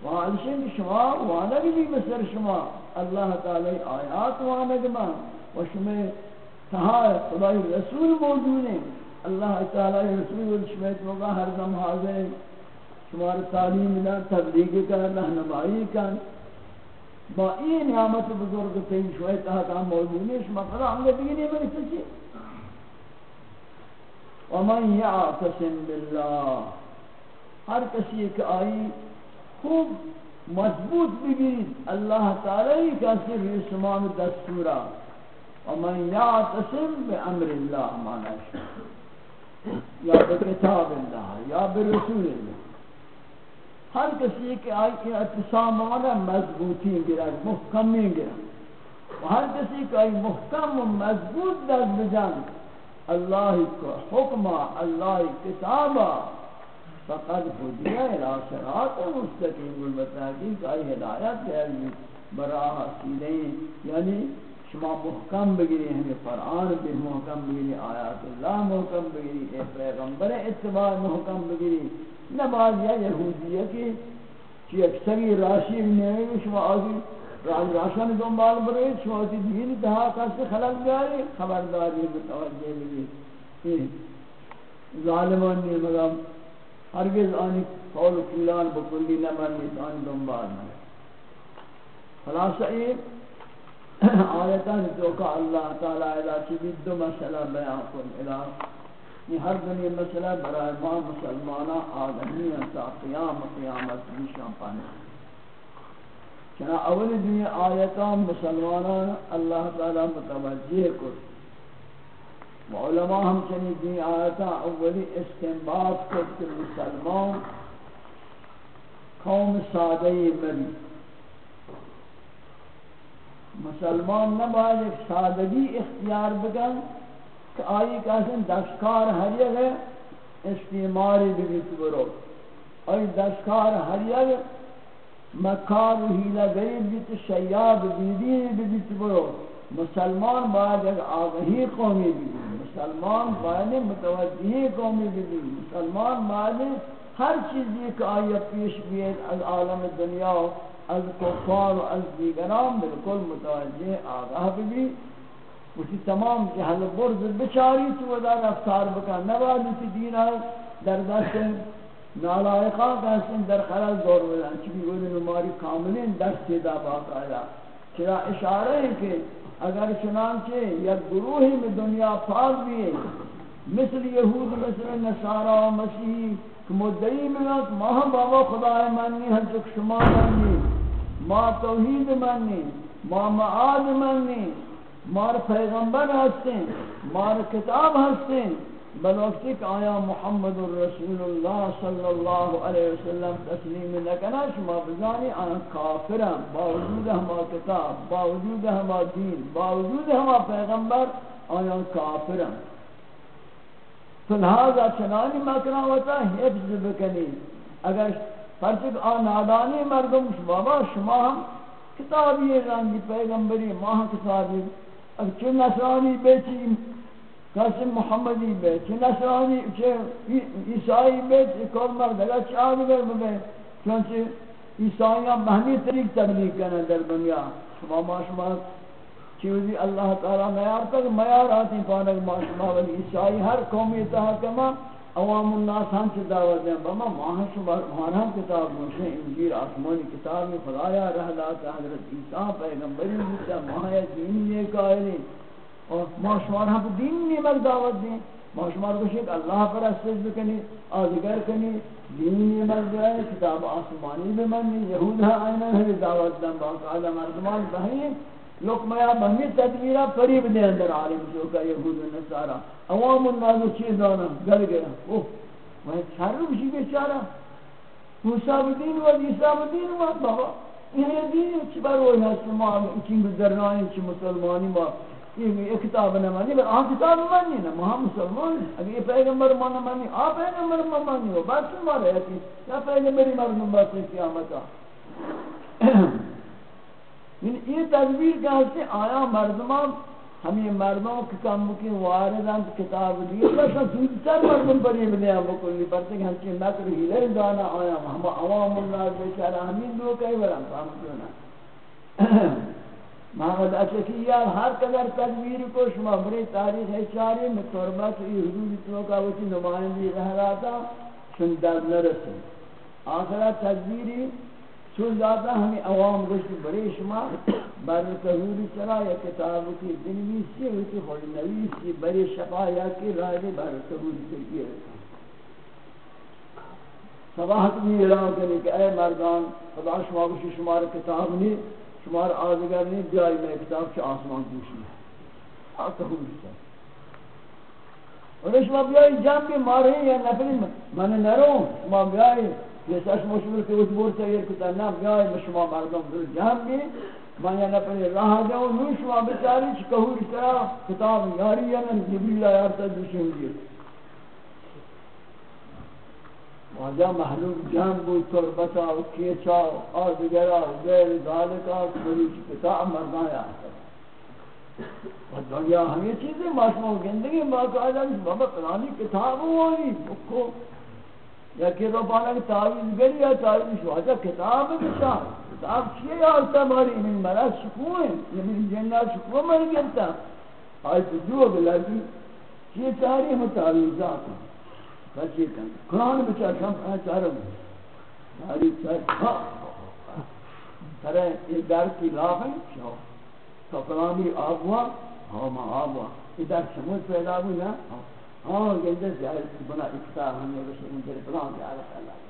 وعالشیں کہ شما وانگ بھی بسر شما۔ اللہ تعالی آیات وانگ ما و شما تہا خدای رسول موجود ہیں۔ اللہ تعالی رسول شما توگا ہر دم حاضر شمار تعلیم دا تبلیغ کا رہنمائی کا با این نعمت بزرگ تین شوئے تہا کام موجود ہیں، شما قرآن ہم نے بھی نہیں مرسی ومن يعتصم بالله ہر کسی ایک آئی خوب مضبوط بگیرید اللہ تعالی کا صرف اسمان دستورا ومن يعتصم بأمر الله مانا یا بکتاب اللہ یا برسول اللہ ہر کسی ایک آئی کے اتصام آنا مضبوطی گرا محکمی گرا۔ ہر کسی کا آئی محکم و مضبوط دست بجان اللہ کو حکم، اللہ کتابا فقد ہدیہ الى صراط مستقیم المتاقین کا ہدایت ہے یعنی براہ سیدھیں یعنی شما محکم بگیری ہمیں قرآن یعنی بھی محکم بگیری آیات اللہ محکم بگیری اے یعنی پیغمبر اتباع محکم بگیری نباز یا یہودیہ کی چی اکثری راشی بھی نہیں، شما آگی راشن دنبال برے شوتی دین دہا کس خلق جائے؟ خبرداری متوجہ بھی ظالمان نے مگر ہرگز آنی قول فلان بکلی نمانی آنی دنبال میں خلاصہ یہ آیتان جو کہ اللہ تعالی علیہ چیزی دو مسئلہ بیان کن۔ الہ یہ ہر دنیا مسئلہ برای ما مسلمانہ آدمی انتا قیام قیامت نشان پانے۔ چنا اول دنیا آیتان مسلمانان اللہ تعالی متوجہ کر۔ علماء ہم چنی دنیا آیتان اولی استنباط کر کہ مسلمان قوم سادہی مری مسلمان نباید ایک سادگی اختیار بکن کہ آئی کہتے دشکار ہر یک استعماری بیت برو۔ آئی دشکار ہر یک مکار و حیلہ غریب بیت شیاد بیدی بیت برو۔ مسلمان باید ایک آگہی قومی بھی مسلمان باید متوجہی قومی بھی مسلمان باید ہر چیز ایک آیا پیش بیت از عالم دنیا از کفار و از دیگران بالکل متوجہ آگاہ بھی اسی تمام جہل برز بچاری تو ادا رفتار بکا نباد اسی دین در دست نالائقہ کا حسن در خلال دور ودن چکی گولی نماری کاملین درس سیدہ باقا آیا. چرا اشارہ ہے کہ اگر چنانچہ یک گروہی میں دنیا پاس بھی ہے، مثل یہود، مثل نصارہ و مسیحی کہ مدعی ملت ماہ بابا خدا منی ہر چک شما منی ما توحید منی ما معاد منی مار پیغمبر ہستیں مار کتاب ہستیں بل وقتی کہ آیا محمد الرسول اللہ صلی اللہ علیہ وسلم، تسلیم لکنا شما بزانی، آن کافرم باوجود ہما کتاب، باوجود ہما دین، باوجود ہما پیغمبر آیا کافرم تو لہذا چنانی مکرہ ہوتا، حفظ بکنی۔ اگر پرچک آن آدانی مردم بابا شما ہم کتابی رنگی پیغمبری، ماہ کتابی اگر چون نصرانی بیچی قاسم محمدی بیت چه نصرانی چه عیسائی بیت کل مرد اگر چه آدگر بگه چونچه عیسائیان بہمی طریق تبلیغ کرنے در دنیا شما ما شما چیزی اللہ تعالی میار تک میار آتی پانک ما شما ولی عیسائی ہر قومی تحکمہ عوام الناس ہم سے دعوت دیں بما ماہ شما مانا کتاب مجھے انجیر آسمانی کتاب میں خدایا رہلا حضرت عیسیٰ پیغمبری مجھے ماہ دینی یہ قائلی اور ما شمار ہم دین نعمت دعوت دیں۔ ما شمار کو شک اللہ پر اسج بکنی آدگر کنی، دین نعمت جو ہے کتاب آسمانی بمنی یہود ہاں آئینہ ہے دعوت دیں باقاعدہ مردمان بہنی۔ لقمیا بہمی تدبیرہ قریب دے اندر عالم جو کا یہود و نصارہ عوام الناس چیز دانا گل گیا۔ اوہ وہ چارو بشی بیچارہ۔ موسیٰ بدین و عیسیٰ بدین و بابا، یہ دین چی بروی هست ما چی درنائی چی مسلمانی ما یہ کتاب نہ مانی بل آن کتاب مانی نہ ما مسلمان اگر یہ پیغمبر ما نہ مانی آ پیغمبر ما مانی ہو بس ما رہے کہ یا پیغمبری مردم بس قیامتا یعنی یہ تدبیر کہتے آیا مردمان ہمیں مردوں کے کم کی واردان کتاب لیے دیئے لیکن زودتر مردم پر یہ بنیا بکلی پرتے کہ ہمچین مکر ہی لیے دانا آیا۔ ہم عوام اللہ بیچارہ ہمیں دو کئی برم کام کیونا محمد اچھکیہ ہر قدر تدبیر کو شما بری تاریخ چاری میں تربت ای حدود تو کا وچی نمائندی رہ رہا تھا شندر نرسل آخرہ تدبیری، چون دادا ہمیں عوام گوشت بڑے شما بر تحوری چرا یا کتاب کی دنوی سی ہوتی خود نویسی بڑے شفا یا کی رائے بر تحوری چکی رہتا سباحت بھی اعلان کرنے کہ اے مردان، خدا شما گوشت شمار کتاب نہیں شمار آدگر نہیں جائی میں کتاب چھ آسمان پوشی ہے۔ آتا تحوری چکی اور شما بیائی جنب مارے یا نفلی من نروں شما بیائی، یہ سچ مشہور کہ اس بور سے یہ کتا نام گائے مشما مردم دل جہم بھی میں یا نہ پہلے راہ جاؤں نو شما بیچاری چھ کہو اس طرح کتاب یاری یا نہ جبریل آیا تا دوشن دی واجہ محلوم جہم بو تربتا و کیچا اور دیگرہ غیر ذالکا و کبھی کتاب مردان یا و دنیا ہمیں چیزیں ماشمہ گندگی باقاعدہ بابا پرانی کتاب ہوئی کو یا کہ رو پانا کہ تعویز گری یا تعویز شواجہ کتاب بچار کتاب چیئے آلتا ماری؟ من مرا شکوئے یا یعنی من جنہ شکوئے مر گلتا آئی تو جو بلدی چیئے چاری ہم تعویزات ہیں۔ کچھے کن قرآن بچار شام پہنے چارا ہوں؟ چاری چاری ترے یہ در کی لاغ ہے شاو تو قرآنی آب ہوا ہاں ماں آب ہوا۔ یہ در سمجھ پیدا ہوئی نا ہاں, ہاں، گندے زیادہ بنا اکتا ہمیں رسول اندر پلان دیا رہا اللہ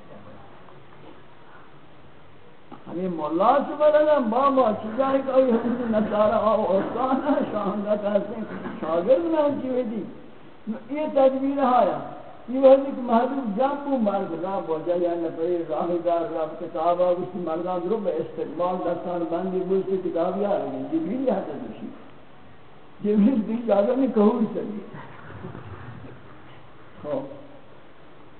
ہمیں مولا سے بلنا ماما چیزا ہے کہ اوی حدیث نصارہ آو اوستان ہے شاہندہ کہتے ہیں شاگرد میں ہم چیوے دی یہ تدبیر آیا۔ یہ وحدی کہ محدود جانبو مرد را بوجہ یا نفعی راہ دار رب کتابہ اس مردان رو بے استقبال دستان بندی بوجھ سے کتاب یا رہی جبیل یا تدبیر جبیل دی جاگہ میں کہو چلی ہاں۔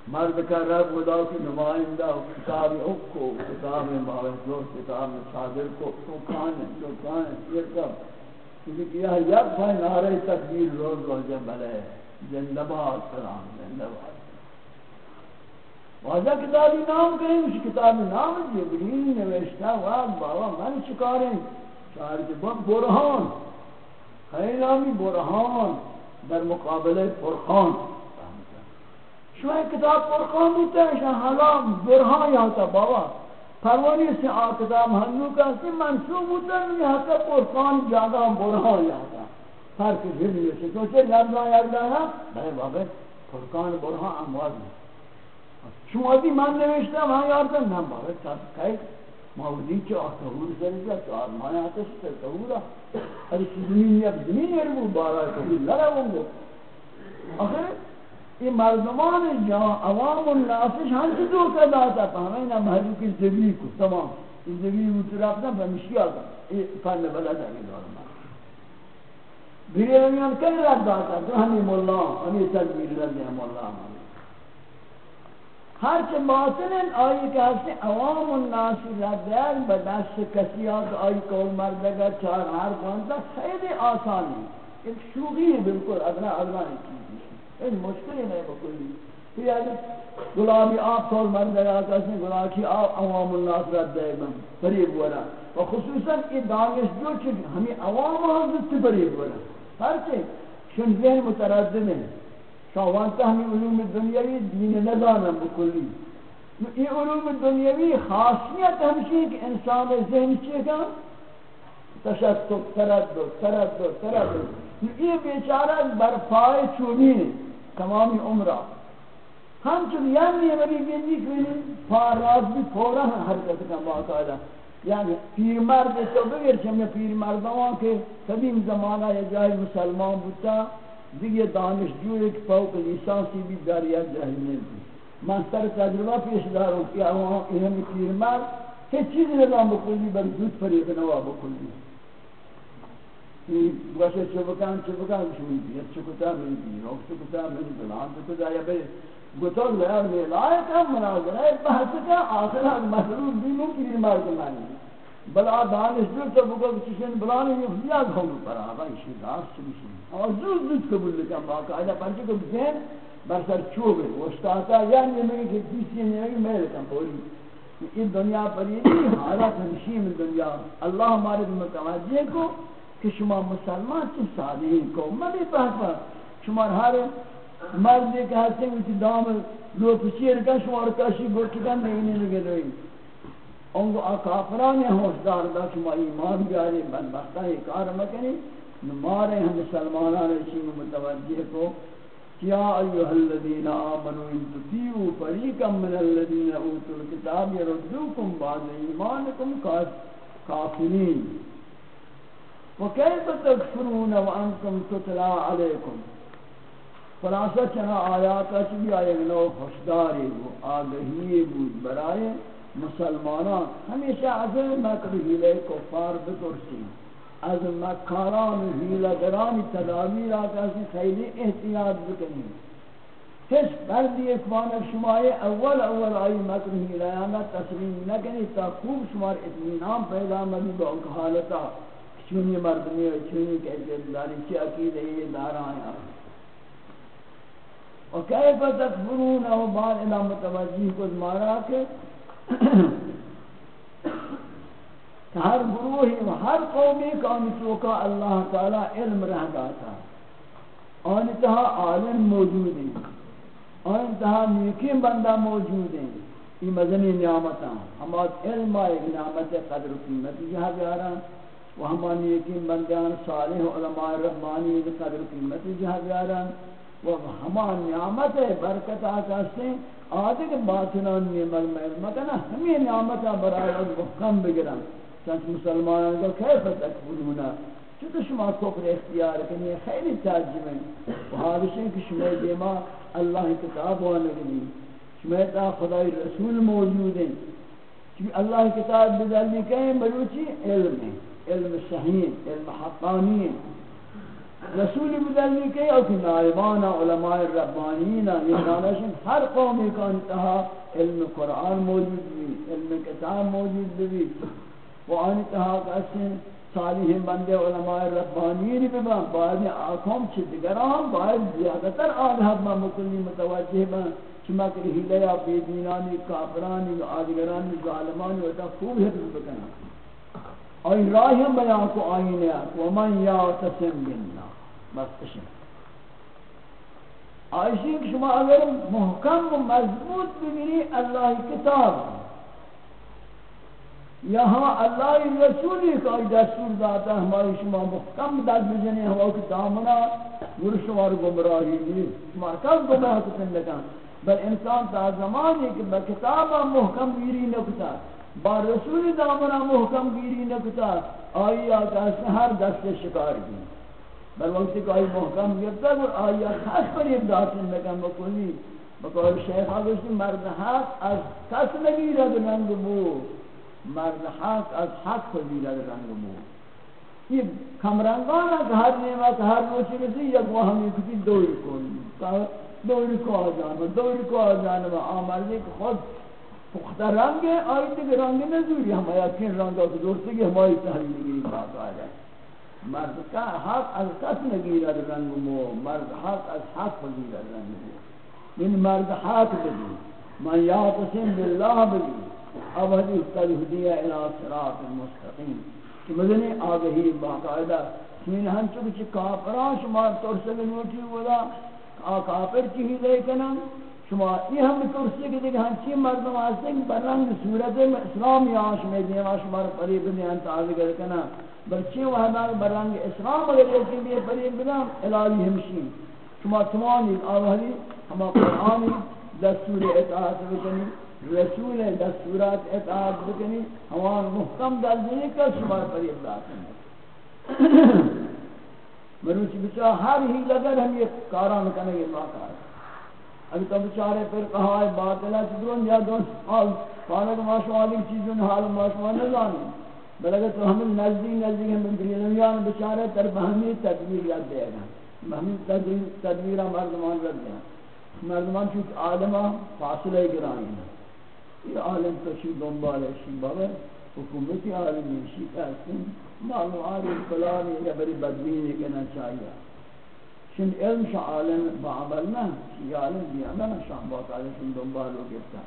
مرد کا رب خدا کی نمائندہ کتاب اکو کتاب باوجود کتاب صادر کو، تو کان ہے، تو کان ہے، یہ سب کیونکہ یہ یک بھائی نعرہ تکبیر روز روز بلے۔ زندہ باد فلان زندہ باد. واجہ کتابی نام کہیں اس کتابی نام جبریل نوشتہ واد بابا من چکاریں چار کے بعد برہان خیلی نامی برہان در مقابل فرخان شما کتاب فرخان بودتش حالا برہان یا تا بابا. پروانی سے آ کتاب هنو کسی منصوب بودن یا تا فرخان پرخان برهان یا تا فرق پھر نہیں سے تو سے لفظان یاد ہے بھائی بابا فرقان برہان امواز ہے شما بھی من نوشتا وہاں یاد ہے نام بابا تب کئی موضی چه آتهور سرزه تو آرمان آتش سر تهورا هر زمین یک زمین یربو بارا تهور لرا ونگو آخر، یہ مردمان جا عوام الناسش ہم سے دو کا داتا پہمیں نا محلو کی زبی کو، تمام۔ یہ زبی مترابتا بمشی آتا۔ یہ فن بلد ہے دور مار بھیرے لگیان کئی رد داتا تو ہمیں مولا ہمیں تدبیر رد ہے مولا ہر چه باطنن آئی که هستی عوام الناس ردیل به دست کسی ها که آئی کول مردگا چار هر خانتا خیلی آسانی ایک شوقی ہے بالکل ادنا ادنا چیز این مشکلی نہیں بکلی پھر گلابی آپ طول مرد ہے کسی گلابی آپ عوام الناس رد دے گا فریب ورا و خصوصا یہ دانش جو چک ہمیں عوام حضرت فریب ورا ہر چیز شن ذہن متردد ہیں شاوانتا ہمیں علوم دنیاوی دین نظام بکلی. یہ علوم دنیاوی خاصیت ہمشی کہ انسان ذہن چیئے گا تشتت، تردد تردد تردد. یہ بیچارہ برپائے چونی تمامی عمرہ ہم چون یعنی ولی گنجی کنی پاراز بھی پورا حرکت کا باقاعدہ یعنی پیر مرد تو بغیر چمیں پیر مردوں کے قدیم زمانہ یا جائے مسلمان بودتا، دیگه دانش جو ایک فوق لیسانسی بھی داریا جاہی نہیں بھی من سر تجربہ پیش داروں کہ وہاں اہم پیر مرد ہیچ چیز نظام بکلی بل زود فریق نوا بکلی. گوشه چه بکن چه بکن شمی بیاد چه کتا من بیر روک چه کتا من بلان چه کتا یا بی گتاگ لیار بی لایت هم مناظره بحث که آخر هم مسئول بیمو پیر مرد منی بلا دانش دور تو بگو چشن بلانی یفزیاد هم پر آقا ایشی راست چه بیشن اور زود زود قبول لکن باقا اینا پنچه که بزین بر سر چوبه وشتاتا یا نمیگه که کسی نمیگه میل کن پوری۔ این دنیا پر یہ نہیں، حالات ہمشی دنیا۔ اللہ ہمارے متوجہ کو، کہ شما مسلمان چی صالحین کو میں منی پاک شما ہر مرد ایک ہستے ہیں کہ دام لو پچیر کا شما رکاشی گرچکن نہیں لگے دوئی انگو اکافران ہوشدار دا شما ایمان بیاری بدبختہ کار مکنی. نمارے ہم مسلمانان چی متوجہ کو. یا ایها الذين آمنوا ان تطيعوا فريقا من الذين اوتوا الكتاب يردوكم بعد ايمانكم كافرين وكيف تكفرون وانتم تتلى عليكم خلاصہ چنا آیات چلی آئے نو خوشداری و آگہی بود برائے مسلمانان۔ ہمیشہ از مکر ہیلے کفار بترسی از مکاران ہیلگران تدابیر آتا ہے خیلی احتیاط بکنی ہیچ بردی اکوان شمائے اول اول آئی مکر ہیلیانا تسلیم نکنی تا خوب شمار اتمینام پیدا مبی با حالتا۔ چونی مردمی و چونی کیفیت داری چی عقید ہے یہ داران آئے و کیف تکفرون و بعد الہ متوجہ کو مارا کہ ہر گروہی و ہر قومی کا انتوکا اللہ تعالی علم رہ جاتا داتا آنتہا عالم موجود ہیں۔ آنتہا نیکی بندہ موجود ہیں۔ یہ مزنی نعمتاں ہمات علم آئے نعمت قدر قیمت جہاں بیارا و ہمانی یقین بندیان صالح علماء رحمانی، قدر قیمت جہاں بیارن و ہمان نعمت برکت آتا سے آدھے کے باطنان نعمت علمت نا ہمیں نعمت برای از محکم بگرن چند مسلمانان کو کیف تکبرونا چطور شما کفر اختیار کنی خیلی تعجب ہیں۔ و حادثیں کہ شما دیما اللہ کتاب وانگنی شما تا خدای رسول موجود ہیں۔ چونکہ اللہ کتاب بدلنی کہیں بلوچی علم ہے علم صحیح علم حقانی ہے رسول بدلی کے او کہ نائبان علماء ربانیین یہ دانشن ہر قوم کا انتہا علم قرآن موجود بھی، علم کتاب موجود بھی وہ انتہا کسن صالح بندے علماء ربانیین بھی با، بعد آنکھوں چھتگران باید زیادہ تر آدھاب میں مکلی متوجہ با۔ چمک رہی لیا بیدینانی کافرانی، آدھگرانی، ظالمانی وطا خوب حفظ بکنا۔ اور راہ بیان کو آئین ہے ومن یعتصم باللہ۔ بس اشن آئیشی کہ شما اگر محکم و مضبوط بگیری اللہ کتاب۔ یہاں اللہ رسولی کا دستور داتا ہے ہماری شما محکم دست بجنے ہوا کتابنا گر شما گمراہی دی۔ شما کب گمراہ کتن لکن بل انسان تا زمانی کہ بکتابا محکم گیری نکتا۔ ہے با رسول دامنا محکم گیری نکتا، آئی آتا ہے ہر دست شکار کی بل وقت کہ آئی محکم گرتا ہے آئی خاص پر ابداعتن لکن بکلی بقول شیخ آگوشتی مرد حق از کس نگیرد رنگ بو مرد حق از حق نگیرد رنگ بو یہ کمرنگان ہے کہ ہر نعمت، ہر روچی رسی، یک وہ ہمیں کتی دوری کنی دوری کو آجانا دوری کو آجانا آمردی کہ خود پختہ رنگ ہے آئی تک رنگ نزوری ہم یقین رنگ ہے دوستے کہ ہماری تحلیل نگیری بات آ جائے مرد کا حق از کس نگیرد رنگ مو؟ مرد حق از حق نگیرد رنگ مو۔ من مرد حق بگی من یاتسم باللہ بگی اب حدیث تلہدیہ الى صراط المستقیم کہ مدنی آگہی باقاعدہ۔ من ہم چکچ کافران شما ترسل نوٹی ودا کافر چی ہی لے کنن شما یہ ہم ترسی کہ دیکھ ہنچی مردم آستے ہیں برنگ صورت اسلام یا شما دیما شما پریب نیان تعالی کنا بلچی وحدا برنگ اسلام اگر یکی بھی پریب بنا الہی ہمشین شما تمانی آوہلی ہما قرآنی دستور اطاعت بکنی، رسول دستورات اطاعت بکنی ہمان محکم دلدنی کا شما پریب داتا مروچی بچہ ہر ہی لگر ہم یہ کاران کنے یہ واقع ہے اگر تو بچارے پھر کہا ہے باطلہ چکرون یا دون حال خانک ماشوالی چیزوں حال ماشوال نہ جانی بل تو ہمیں نزدی نزدی ہمیں دنیاویان بچارے تر بہمی تدبیر یاد دے گا۔ بہمی تدبیرہ مردمان رد دے مردمان چوت عالمہ فاصلہ گرائیں یہ عالم تو شی دنبال ہے، شی بابا حکومتی عالمی شی کہتے معلوم عالم فلانی یا بری بدبینی کہنا چاہیے۔ چون علم شا عالم با عمل نه چی عالم بی عمل شان با تعالیشون دنبال رو گفتا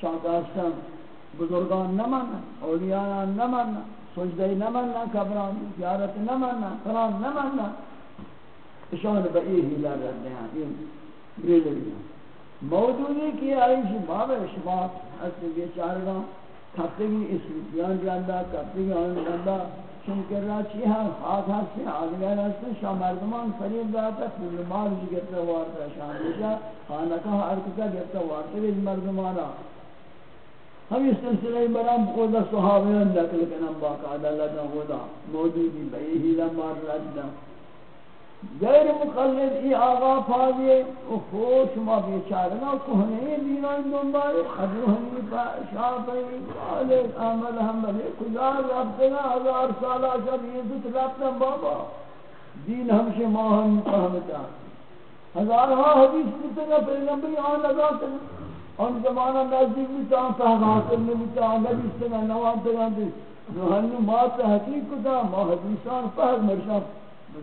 شان کهستن بزرگان نمن اولیان نمن سجده نمن کبران زیارت نمن فران نمن اشان با ای حیله رده ہیں این گریل بیان موجودی کی آئیش باب شما حسن بیچارگان کفتگی اسمیتیان جاندہ کفتگی آن جاندہ چونکہ راچی ہاں خاک ہستے آدھگر ہستے شاہ مردمان فریب داتا پھول مال جی گرتا وارتا شاہ دیشا خانکا حرکتا گرتا وارتا گز مردمانا ہم اس سلسلے برام قودہ صحابیان نکل کنم باقاعدہ لگا خدا۔ موجودی بئی ہیلا مار رجدہ غیر مقلد ای آقا پاگے او خوش ما بیچارنا کہنے دینان دنبال ابو حنیفہ شافعی مالک احمد حنبلی کجا ربتنا ہزار سالہ شب یہ دت ربتنا بابا۔ دین ہمشے ما ہم فهمتا ہزار ہاں حدیث بتنا پیغمبری آن لگاتا آن زمانہ نزدیک بھی بتا فهم حاصل میں بھی نبتا نبی سنا نوان تگاندی روحانی ما تحقیق کتا ما حدیثان فهم مرشان۔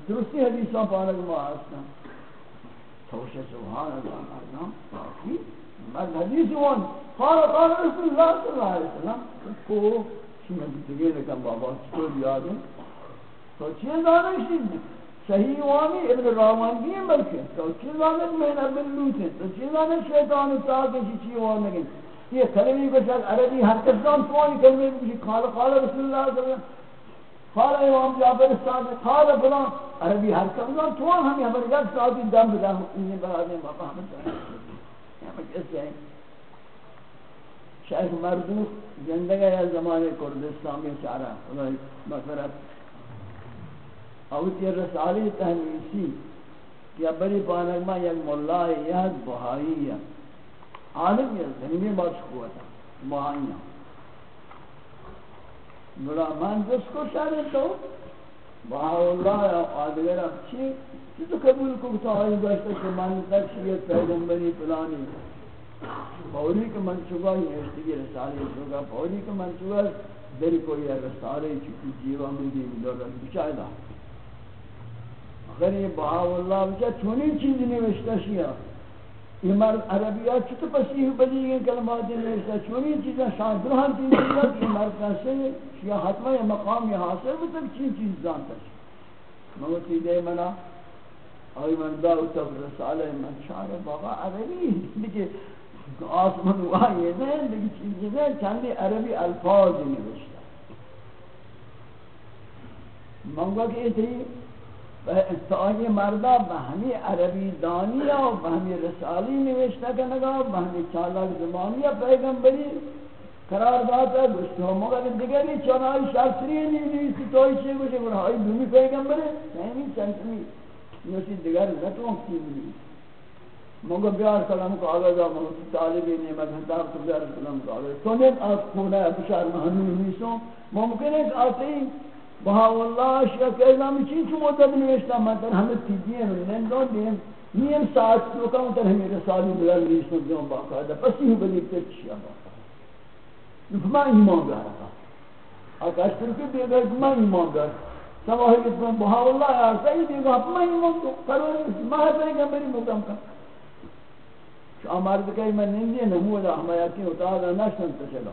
درستی حدیثاں پانک ما ہستا توشہ سبحان اللہ مردم باقی مرد حدیث وان قال قال رسول اللہ صلی اللہ علیہ وسلم۔ کو شما دیگه نکن بابا چطور یادم تو چیز دانشتی صحیح وانی ابن راوانگی ہیں بلکہ۔ تو چیز دانش میں ابن ہیں تو چیز دانش شیطان تاکہ چی وان نگن یہ کلمی کو شاید عربی ہر کسان تو کلمی کو قال قال رسول اللہ صلی اللہ علیہ وسلم۔ قال امام جابر الصادق قال فلان. عربی ہر کم تو ہم ہمیں یک ساتھ دم بدا انہیں بڑا دیں بابا ہمیں یہاں پر کیسے ہیں شیخ مردوخ زندگی ہے زمانے کردستان میں چارہ. خدا مغفرت. اوتی رسالی تحمیسی. کہ بری پانگمہ یک ملہ یک بہائی عالم یہ زمین بات شکوہ تھا. بہائیاں بلا من جس کو شر تو با اللہ یا آدگر اب چی؟ چی تو قبول کو تو آئی کہ من تک تکشیت پیغمبری پلانی فوری کہ من چگا یہ اشتگی رسالی چگا فوری کہ من چگا دری کو یہ رسالی چکی جیوہ میں دی لوگا بچائی دا اگر یہ بہا اللہ بچا، چونی چیز نوشتا شیا یہ مرد عربیات چھتو پسیح بلی گئے کلمات نوشتا چونی چیزا شان درہن تین چیزا کہ مرد کسے یا حتمہ یا مقام یا حاصل بھی چین چیز جانتا ہے موتی دے منا، آئی من داو تب رسالہ من شعر بابا عربی لیکن آسمان وحی نہیں لیکن چیزی نہیں چندی عربی الفاظ نوشتا منگا کہ اتنی اتحای مردہ بہمی عربی دانیہ و بہمی رسالی نوشتہ کنگا بہمی چالاک زمانیہ پیغمبری قرار داتا ہے، گوشت ہو مگر دیگری چنائی شخصری نہیں نیسی توئی چیئے گوشت گوشت ہائی دومی پیغمبر ہے نہیں چنچمی نوشی دیگر نتوان کی بھی مگر بیار کلام کو آگا جا محمد طالبی نعمت حتاب تو بیار کلام کو آگا تو نیت آت کھونا ہے بشار محمد نیسوں ممکن ہے کہ آتے ہی بہا واللہ اشیاء کہ اعلام چیز چو مدد نوشتا مطلب ہمیں تیدین و نندون دیم نیم ساعت تو کم تر ہمیں رسالی بلال نیسوں دیوں باقا ہے، پس ہی بلیگ تر چیا باقا ہے۔ ایمان دارا تھا اگر اشتر کے دے دیگر میں ایمان دارا سواہی کہ تم بہا واللہ یار صحیح دیگر میں ایمان دو کرو میں ہے کہ میری مقام کا آمارد کہی میں نہیں دی نندی نمو دا ہمیں یکی اتادا نشتن تشلا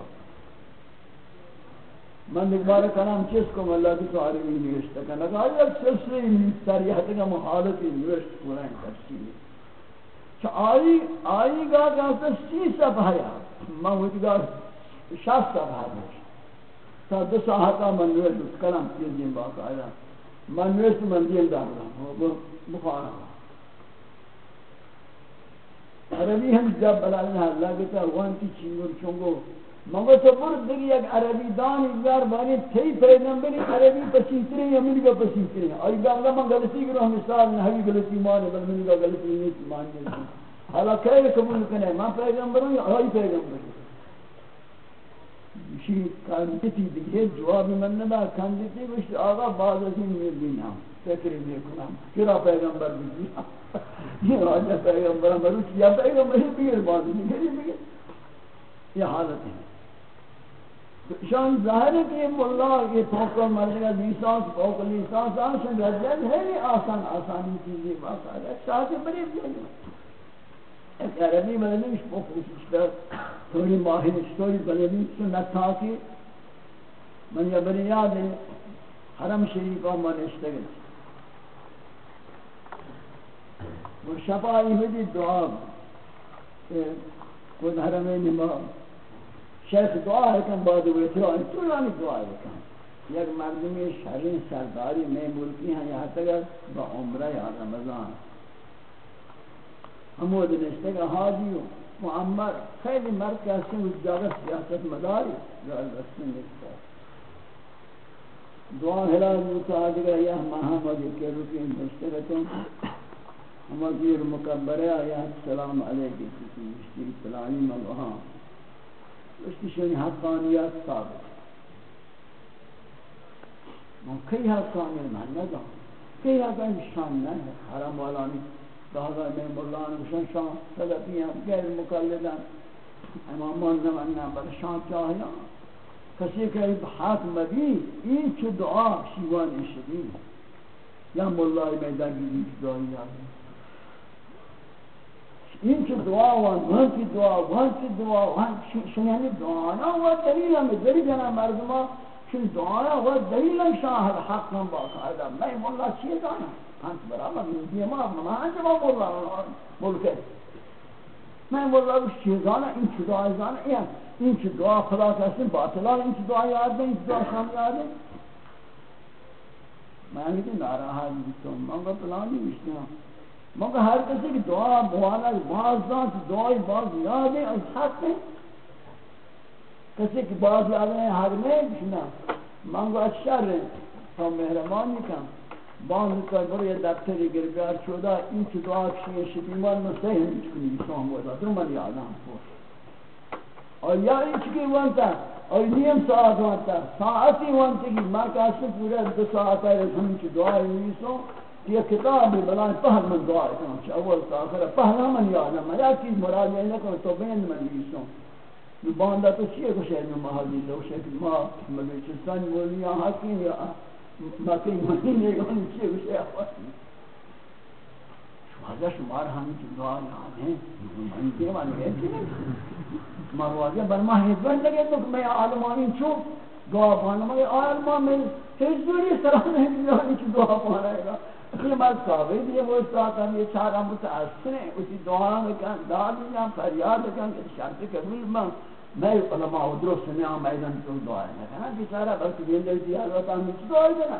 من دوباره کلام چیز کو اللہ کی تو عربی نوشته کنه اگر یک سلسله سریحت کا محالتی نوشت قرآن تفسیر چه آئی آئی گا کہ سی صفحه یا من ہوتی گا شاست صفحه نوشت تا دو ساعتا من نوشت کلام چیز دیم باقا آیا. من نوشت من دیم دارم. بخارا عربی ہم جب بلالنا اللہ کہتا ہے وانتی چینگو چونگو مگو تو برد دیگی یک عربی دانی بیار بانی تی پیغمبری عربی پسیتری یا منی کا پسیتری آئی گا اللہ من غلطی کرو ہم مثال نحوی غلطی مانے بل منی کا غلطی نیتی مانی حالا کئی قبول کنے من پیغمبر ہوں یا آئی پیغمبر ہوں شی کانجتی دیگه جواب من ندا کانجتی گوشت آقا بعض از این میردین میبینم. فکر میکنم. چرا پیغمبر بگیرم یہ راجہ پیغمبر مروچ یا پیغمبر بگیر بعض دیگری بگیر یہ حالت ہے شان ظاہر ہے کہ یہ ملا، یہ پھوکر مرنے کا لیسانس پھوکر لیسانس آشان رجل ہے یہ آسان، آسانی چیزیں بات آ رہا ہے۔ شاہد بڑی بڑی ایک عربی مدنی اس کو پھوکر لیسانس تھوڑی ماہر اشتوری بلدی سنت تھا کہ من یا بنی یاد ہے، حرم شریفہ من اشتگل وہ شفائی ہوئی دعا، کہ خود حرم نماز۔ شیخ دعا ہے کہ بعد ہوئے تھے اور دعا ہے کہ یک مردمی شرین سرداری میں ملکی ہیں یہاں تک با عمرہ یا رمضان. ہمو دنشتے گا حاجی معمر، خیلی مرد کہتے ہیں اس جاگہ سیاست مداری جو الرسل نکتا دعا حلال متعادگا یا محمد کے رکی مشترکوں ہم ازیر مکبرہ یا السلام علیکم کسی مشتری پلانی ملوہاں اس کی شنی حقانیت ثابت من کئی حقانیت من ندا کئی حقانیت شان نہیں حرم والانی دہذا میں مولان شان شان صدقی ہیں غیر مقلدن امامان زماننا بل شان چاہیا کسی کہ حق مبی این چو دعا شیوان شدی یا مولائی میں دنگی دعایی یادی این چه دعا و آن چه دعا و آن چه دعا و آن شنیانی دعانا و دلیل همه دلیل هم مردم چون دعانا و دلیل هم شاهد حق هم با قاعده من مولا چیه دعانا؟ پس برابر میدی ما ما انجام مولا ملکه. من مولا روش چیه دانه این چه دعا دانه این این چه دعا خدا کسی باطلان این چه دعا یاد این چه دعا شام یاد من میگه ناراحت بیتون من با پلانی بیشتیم مگر ہر کسی کی دعا موانا بعض ذات دعائی، بعض یاد ہے اس حق میں کسی کی بعض یاد ہے حق میں بشنا منگو اشار اچھا ہے تو مہرمانی کم بعض کا برو یہ دفتری گرگار چودا این چی دعا کشی شبیمان میں صحیح نہیں چکنی سوام بودا در من یادم پوش اور یا این چکی وانتا اور نیم ساعت وانتا ساعتی وانتا کی ماں کاسی پورا دو ساعت ہے ہم چی دعائی نیسو یہ کتاب بلان پہل من دعا کروں کہ اول تا آخر پہلا من یادم یا چیز مراد یہ نہ کرو تو بین من بیسوں یہ باندہ تو چیئے کو شہر میں محالی دو شکل ما ملیچستان مولیاں حقین یا مکی مہینے گونے چیئے کو شہر۔ شوازہ شمار ہم کی دعا یاد ہیں من دیوان گئے کہ مروازہ جی، برما حیدوان لگے تو میں عالمانی چھو۔ دعا پانا، مگر عالمان میں تیز دوری سرانے ہیں کہ دعا پانا ہے۔ گا یہ مرد کعبے بھی وہ اس طرح کا یہ چارہ متاثر ہیں۔ اسی دعا میں کہاں دعا دیا فریاد کہاں کہ شرط قبول میں میں علماء و درست میں آم ایدن تو دعا ہے؟ کہاں بیچارہ بلکہ بھی اندر دیا اللہ تعالیٰ میں دعا ہے دینا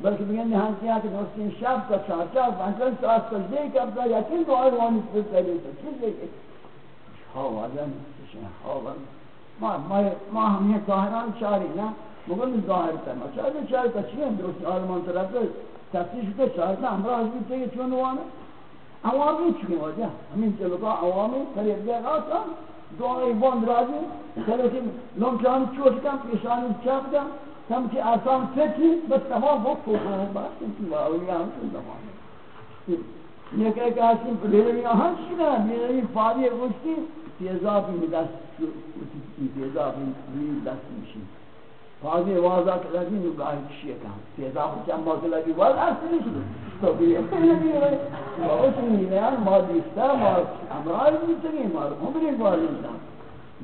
بلکہ بھی اندر ہاں کیا کہ دوستی شب کا چار چار پانچل ساس سجدے کا اپنا یقین دعا روانی پر کرے تو چیز دے گے ہاں واضح نہیں ہاں واضح ما ہمیں ظاہران چاری نا مگر ظاہر کرنا چاہتے چاہتے چیئے درست آلمان طرف۔ تفتیش کو چاہتا ہمراہ حضبی چاہیے چون وانا عوامی چکے وجہ ہمیں چلو عوامی قریب گیا آتا دعائی بند راجی چلو کہ لنچان چوٹ کم پیشانی چاپ کم کم کی آسان فکی بس تمام وقت ہو گئے بات انکی واولی چون زمان یہ کہے کہ آسان پلیرمی آہاں چکے میرے فادی گوشتی تیزافی میں دست تیزافی میں دست میشی فاضی واضح کہ لگی نو گاہی کشی کام تیزا ہو چند باز لگی واضح اصلی شد تو بھی نبی رہے باوش نیلیان ما دیستا ما امرائی بیتگی ما عمری باری انسان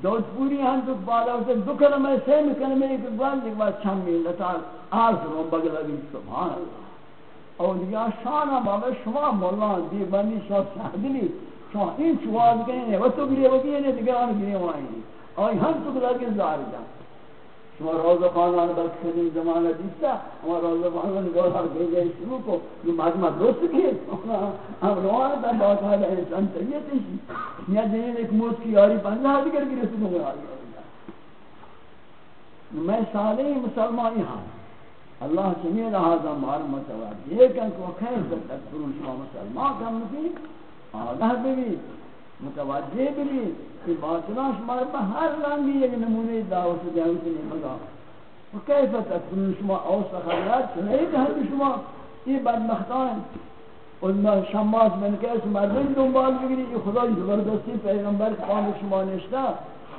دوست پوری ہم تو بالا ہوتے دو کلمہ سیم کلمہ ایک بار ایک بار چند میل لتا آرز رو بگل لگی سبحان اللہ اور یا شانا بابا شما مولان دی بندی شما سہدلی شما این چواز گئے و تو گریے وگی ہے دیگر آن گریے وائیں اور ہم تو لگی زار جان. شما روز خانان بلک کدیم زمانہ دیستا ہما روز خانان گوھر گئے گئے شروع کو. یہ مادمہ درست کی ہم روان تا بہت حالا انسان طبیعت ہے یا جنہیں ایک موت کی یاری بندہ دیگر کی رسول میں آئی میں صالح مسلمانی ہاں اللہ سمیع لہذا مار متوجہ یہ کہ وہ خیر سے تکفرون شما مسلمان کم نکی آگاہ بھی مطلب متوجہ بھی کہ باطنا شمار پر ہر رنگی ایک نمونے دعوت دعوت نہیں مگا وکیف تکفرون شما اوسط خیرات سنئی کہ شما؟ یہ بدبختان۔ اور میں شماس میں کہا مردن دنبال بگری، یہ خدا زبردستی پیغمبر قام شما نشتا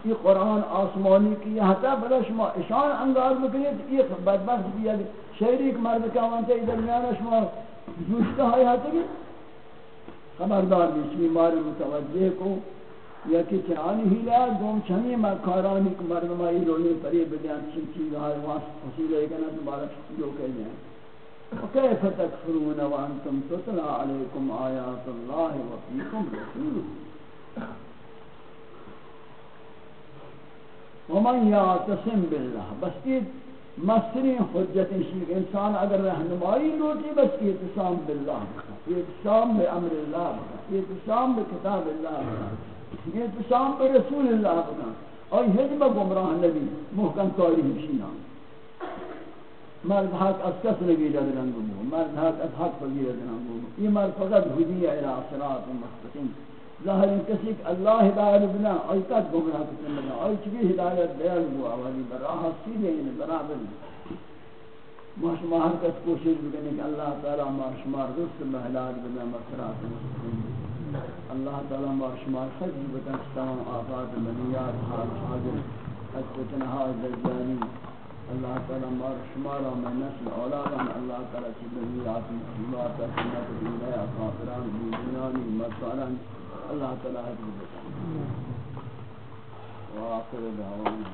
یہ قرآن آسمانی کی یہاں تا بلا شما اشان انگار بکنید یہ بدبخت بھی شہری ایک مرد کا وانتا درمیان شما جوشتا ہے ہاتا کہ خبردار بھی مار متوجہ کو. یا کہ چرانی ہی لیا دوم چھنی مکارانی کہ مردمائی رولے پری بدیان چی چیز آئے واسط حصول ہے کہ نا جو کہہ جائیں وكيف تكفرون وأنتم تتلى عليكم آيات الله وفيكم رسوله ومن يعتصم بالله، بس یہ مستری حجت انسان اگر رہنمائی لوٹی بس اعتصام بالله. اعتصام بامر الله اعتصام بکتاب الله اعتصام برسول الله اور ہجب گمراہ نبی، محکم تاریخ شینان مرد حق از کس نگیر ادرن بو مرد حق از حق بگیر ادرن بو یہ مرد فقط ہدی الى صراط مستقیم. ظاہر کسی کہ اللہ ہدایت بنا اور تک گمراہ کسی بنا. اور چکی ہدایت بیان بو آوالی براہ سیدھے ہیں برابر ما شما ہر کس کوشش بکنی کہ اللہ تعالی ما شما رست محلات بنا مسرات مستقیم اللہ تعالی ما شما خجل بکن تمام آفات منیات حال حاضر از فتنہا زلزانی اللہ تعالی مار شمارا میں نسل اولادا اللہ تعالی کی دنیات مسلمات سنت دنیا کافران دینانی مرسالان اللہ تعالی حفظ بتا وآخر دعوانا.